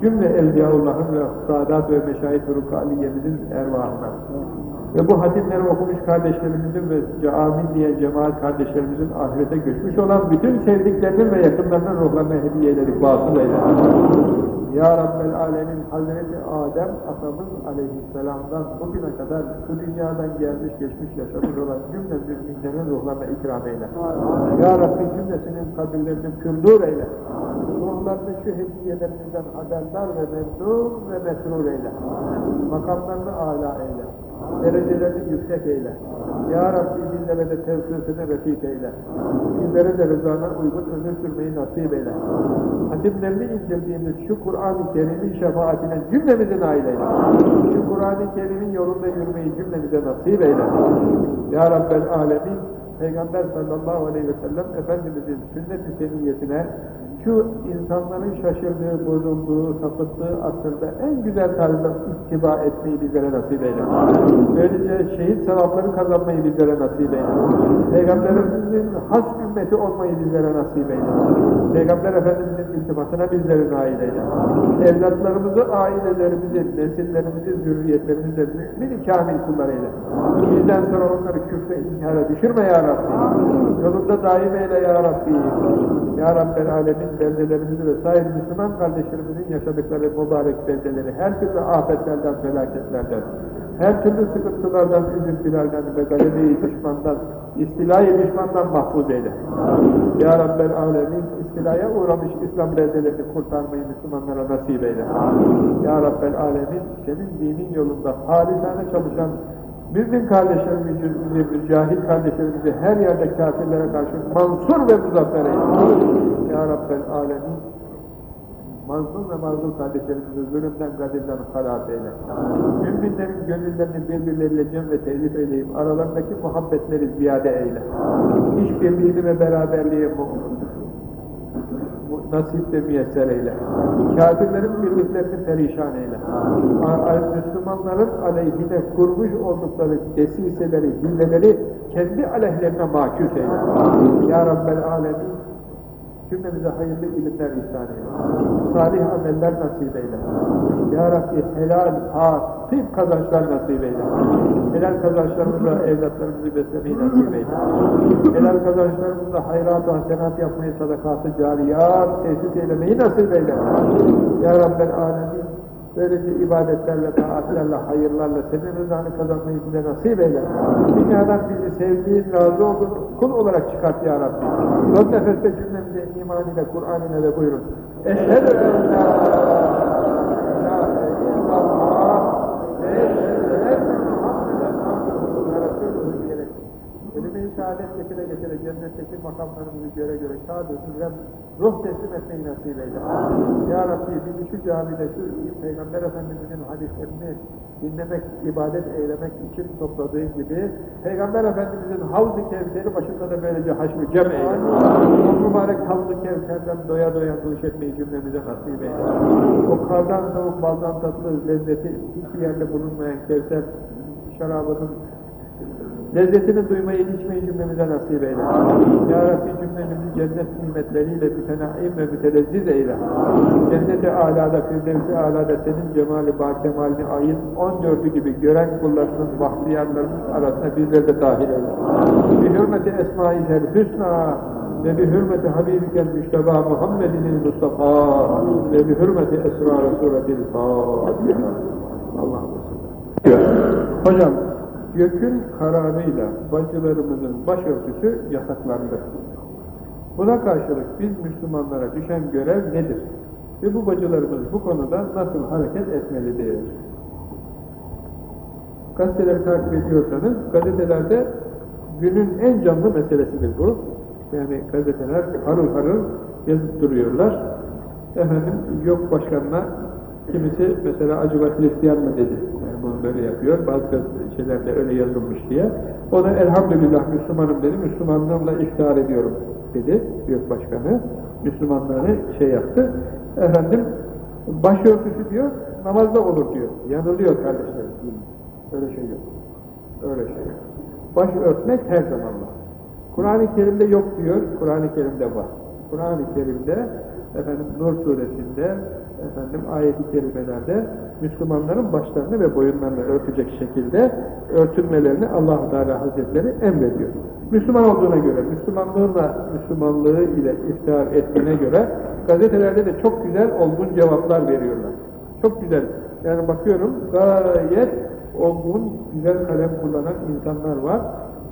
cümle Evliyaullah'ın ve Sadat ve Meşahit-i Rukaliye'mizin ervahına ve bu hatimleri okumuş kardeşlerimizin ve amin diye cemaat kardeşlerimizin ahirete göçmüş olan bütün sevdiklerinin ve yakınlarının ruhlarına hediye ederek vasıl. Ya Rabbel Alemin Hazreti Adem atamız aleyhisselamdan bugüne kadar bu dünyadan gelmiş geçmiş yaşamış olan cümle müminlerin ruhlarına ikram eyle. Ya Rabbi cümlesinin kabirlerini pürdür eyle. Ruhlarını şu hediyelerimizden haberdar ve memnun ve mesrur eyle. Makamlarını âlâ eyle. Derecelerini yüksek eyle. Ya Rabbi bizlere de tevfıkını refik eyle. Bizlere de rızana uygun ömür sürmeyi nasip eyle. Hatimlerini indirdiğimiz şu Kur'an-ı Kerim'in şefaatine cümlemizi nail eyle. Şu Kur'an-ı Kerim'in yolunda yürümeyi cümlemize nasip eyle. Ya Rabbel Alemin Peygamber sallallahu aleyhi ve sellem Efendimizin sünnet-i seniyyesine şu insanların şaşırdığı, bozulduğu, sapıttığı asırda en güzel tarzda ittiba etmeyi bizlere nasip eyle. Böylece şehit sevapları kazanmayı bizlere nasip eyle. Peygamberimizin has ümmeti olmayı bizlere nasip eyle. Peygamber Efendimizin iltifatına bizleri nail eyle. Evlatlarımızı, ailelerimizi, nesillerimizi, zürriyetlerimizi mümin kamil kullar eyle. Bizden sonra onları küfre, inkara düşürme ya Rabbi. Yolunda daim eyle ya Rabbi. Ya Rabbel Alemin beldelerimizi ve sair Müslüman kardeşlerimizin yaşadıkları mübarek beldeleri her türlü afetlerden, felaketlerden, her türlü sıkıntılardan, üzüntülerden ve galebeyi düşmandan, istilayı düşmandan mahfuz eyle. Ya Rabbel Alemin, istilaya uğramış İslam beldelerini kurtarmayı Müslümanlara nasip eyle. Ya Rabbel Alemin, senin dinin yolunda halisane çalışan mümin kardeşlerimizi, mücahit kardeşlerimizi her yerde kafirlere karşı mansur ve muzaffer eyle. Ya Rabbel Alemin, mazlum ve mazlum kardeşlerimizi zulümden, gadirden halas eyle. Müminlerin gönüllerini birbirleriyle cem ve telif eyleyip aralarındaki muhabbetleri ziyade eyle. İşbirliğini ve beraberliği mu nasip ve müyesser eyle. Kafirlerin birliklerini perişan eyle. Müslümanların aleyhine kurmuş oldukları desiseleri, hilleleri kendi aleyhlerine mahkus eyle. Ya Rabbel Alemin cümlemize hayırlı ilimler ihsan eyle. Salih ameller nasip eyle. Ya Rabbi helal, pak, tip kazançlar nasip eyle. Helal kazançlarımızla evlatlarımızı beslemeyi nasip eyle. Helal kazançlarımızla hayrat-ı hasenat yapmayı, sadakatı cariyat tesis eylemeyi nasip eyle. Ya Rabbel Alemin Böylece ibadetlerle, taatlerle, hayırlarla senin rızanı kazanmayı bize nasip eyle. Dünyadan bizi sevdiğin, razı olduğun kul olarak çıkart ya Rabbi. Son nefeste cümlemize iman ile, Kur'an ile de buyurun. Eşhedü en la ilahe illallah ve eşhedü enne Muhammeden abduhu ve resuluhu diyerek Kelime-i şehadet getire getire cennetteki makamlarımızı göre göre şad-ı hürrem ruh teslim etmeyi nasip eyle. Ya Rabbi bizi şu camide şu Peygamber Efendimizin hadislerini dinlemek, ibadet eylemek için topladığı gibi Peygamber Efendimizin havz-ı kevseri başında da böylece haşr-ı cem eyle. O mübarek havz-ı kevserden doya doya duş etmeyi cümlemize nasip eyle. O kardan soğuk baldan tatlı lezzeti hiçbir yerde bulunmayan kevser şarabının Lezzetini duymayı, içmeyi cümlemize nasip eyle. Ya Rabbi cümlemizi cennet nimetleriyle mütenaim ve mütelezziz eyle. Cennet-i alada, firdevsi alada senin cemali bakemalini ayın 14'ü gibi gören kullarının, bahtiyarlarının arasına bizleri de dahil eyle. Bi hürmeti esma-i hüsna ve bi hürmeti habibikel müşteba Muhammedin Mustafa ve bi hürmeti esrar suretil Fatiha. Allah'ım. Hocam, gökün kararıyla bacılarımızın başörtüsü yasaklandı. Buna karşılık biz Müslümanlara düşen görev nedir? Ve bu bacılarımız bu konuda nasıl hareket etmelidir? Gazeteleri takip ediyorsanız, gazetelerde günün en canlı meselesidir bu. Yani gazeteler harıl harıl yazıp duruyorlar. Efendim yok başkanına kimisi mesela acaba Hristiyan mı dedi. Yani bunu böyle yapıyor. Bazı şeylerde öyle yazılmış diye. O da elhamdülillah Müslümanım dedi. Müslümanlığımla iftihar ediyorum dedi. Yok başkanı. Müslümanlığını şey yaptı. Efendim başörtüsü diyor namazda olur diyor. Yanılıyor kardeşlerim. Öyle şey yok. Öyle şey yok. Baş örtmek her zaman var. Kur'an-ı Kerim'de yok diyor, Kur'an-ı Kerim'de var. Kur'an-ı Kerim'de efendim Nur suresinde efendim ayet-i kerimelerde Müslümanların başlarını ve boyunlarını örtecek şekilde örtülmelerini allah Teala Hazretleri emrediyor. Müslüman olduğuna göre, Müslümanlığıyla, Müslümanlığı ile iftihar ettiğine göre gazetelerde de çok güzel olgun cevaplar veriyorlar. Çok güzel. Yani bakıyorum gayet olgun, güzel kalem kullanan insanlar var.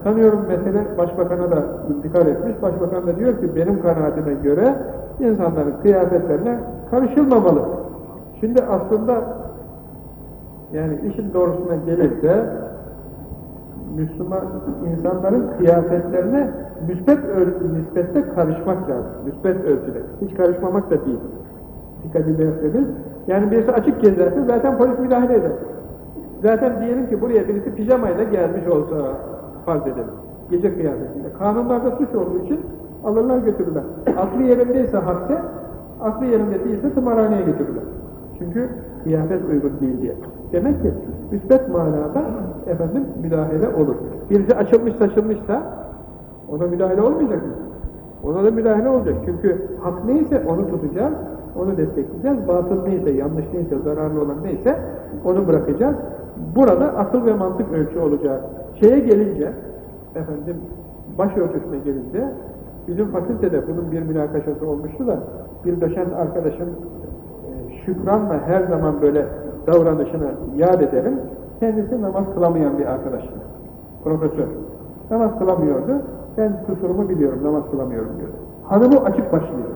Sanıyorum mesele başbakana da intikal etmiş. Başbakan da diyor ki benim kanaatime göre insanların kıyafetlerine karışılmamalı. Şimdi aslında yani işin doğrusuna gelirse Müslüman insanların kıyafetlerine müsbet nispette karışmak lazım. Müsbet ölçüde. Hiç karışmamak da değil. Dikkat ederseniz. Yani birisi açık gezerse zaten polis müdahale eder. Zaten diyelim ki buraya birisi pijamayla gelmiş olsa farz edelim. Gece kıyafetiyle. Kanunlarda suç olduğu için alırlar götürürler. Aklı yerindeyse hapse, aklı yerinde değilse tımarhaneye götürürler. Çünkü kıyafet uygun değil diye. Demek ki müsbet manada efendim müdahale olur. Birisi açılmış saçılmışsa ona müdahale olmayacak mı? Ona da müdahale olacak. Çünkü hak neyse onu tutacağız, onu destekleyeceğiz. Batıl neyse, yanlış neyse, zararlı olan neyse onu bırakacağız. Burada akıl ve mantık ölçü olacak. Şeye gelince, efendim başörtüsüne gelince, bizim fakültede bunun bir münakaşası olmuştu da, bir doşent arkadaşım e, şükranla her zaman böyle davranışını yad edelim. Kendisi namaz kılamayan bir arkadaşım. Profesör. Namaz kılamıyordu. Ben kusurumu biliyorum, namaz kılamıyorum diyor. Hanımı açık başlıyor.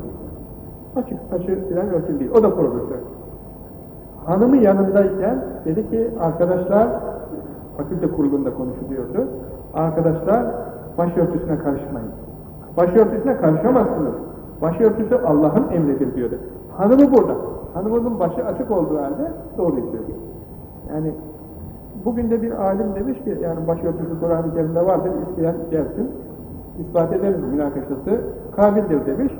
Açık, saçı filan örtülü değil. O da profesör. Hanımı yanındayken dedi ki arkadaşlar, fakülte kurulunda konuşuluyordu. Arkadaşlar başörtüsüne karışmayın. Başörtüsüne karışamazsınız. Başörtüsü Allah'ın emridir diyordu. Hanımı burada. Hanımının başı açık olduğu halde doğruyu söylüyor. Yani bugün de bir alim demiş ki yani başörtüsü Kur'an-ı Kerim'de vardır, isteyen gelsin. ispat ederiz münakaşası kabildir demiş.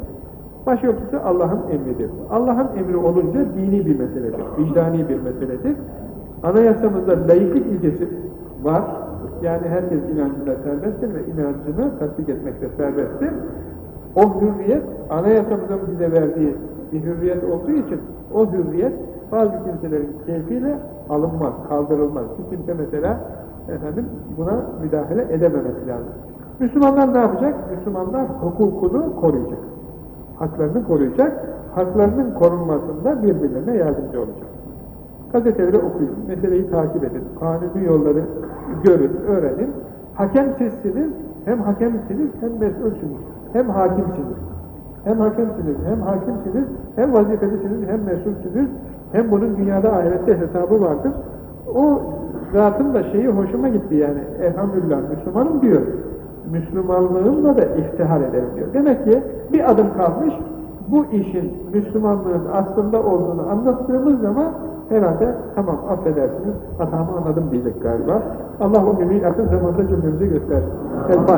Başörtüsü Allah'ın emridir. Allah'ın emri olunca dini bir meseledir, vicdani bir meseledir. Anayasamızda layıklık ilkesi var. Yani herkes inancında serbesttir ve inancını tatbik etmekte serbesttir. O hürriyet, anayasamızın bize verdiği bir hürriyet olduğu için o hürriyet bazı kimselerin keyfiyle alınmaz, kaldırılmaz. Bir kimse mesela efendim buna müdahale edememesi lazım. Müslümanlar ne yapacak? Müslümanlar hukukunu koruyacak. Haklarını koruyacak. Haklarının korunmasında birbirlerine yardımcı olacak. Gazeteleri okuyun, meseleyi takip edin, kanuni yolları görün, öğrenin. Hakem sizsiniz, hem hakemsiniz hem mesulsünüz, hem hakimsiniz. Hem hakemsiniz, hem hakimsiniz, hem vazifelisiniz, hem mesulsünüz, hem bunun dünyada ahirette hesabı vardır. O zatın da şeyi hoşuma gitti yani, elhamdülillah Müslümanım diyor. Müslümanlığımla da iftihar ederim diyor. Demek ki bir adım kalmış, bu işin Müslümanlığın aslında olduğunu anlattığımız zaman herhalde tamam affedersiniz, hatamı anladım diyecek galiba. Allah o günü yakın zamanda cümlemize göstersin. El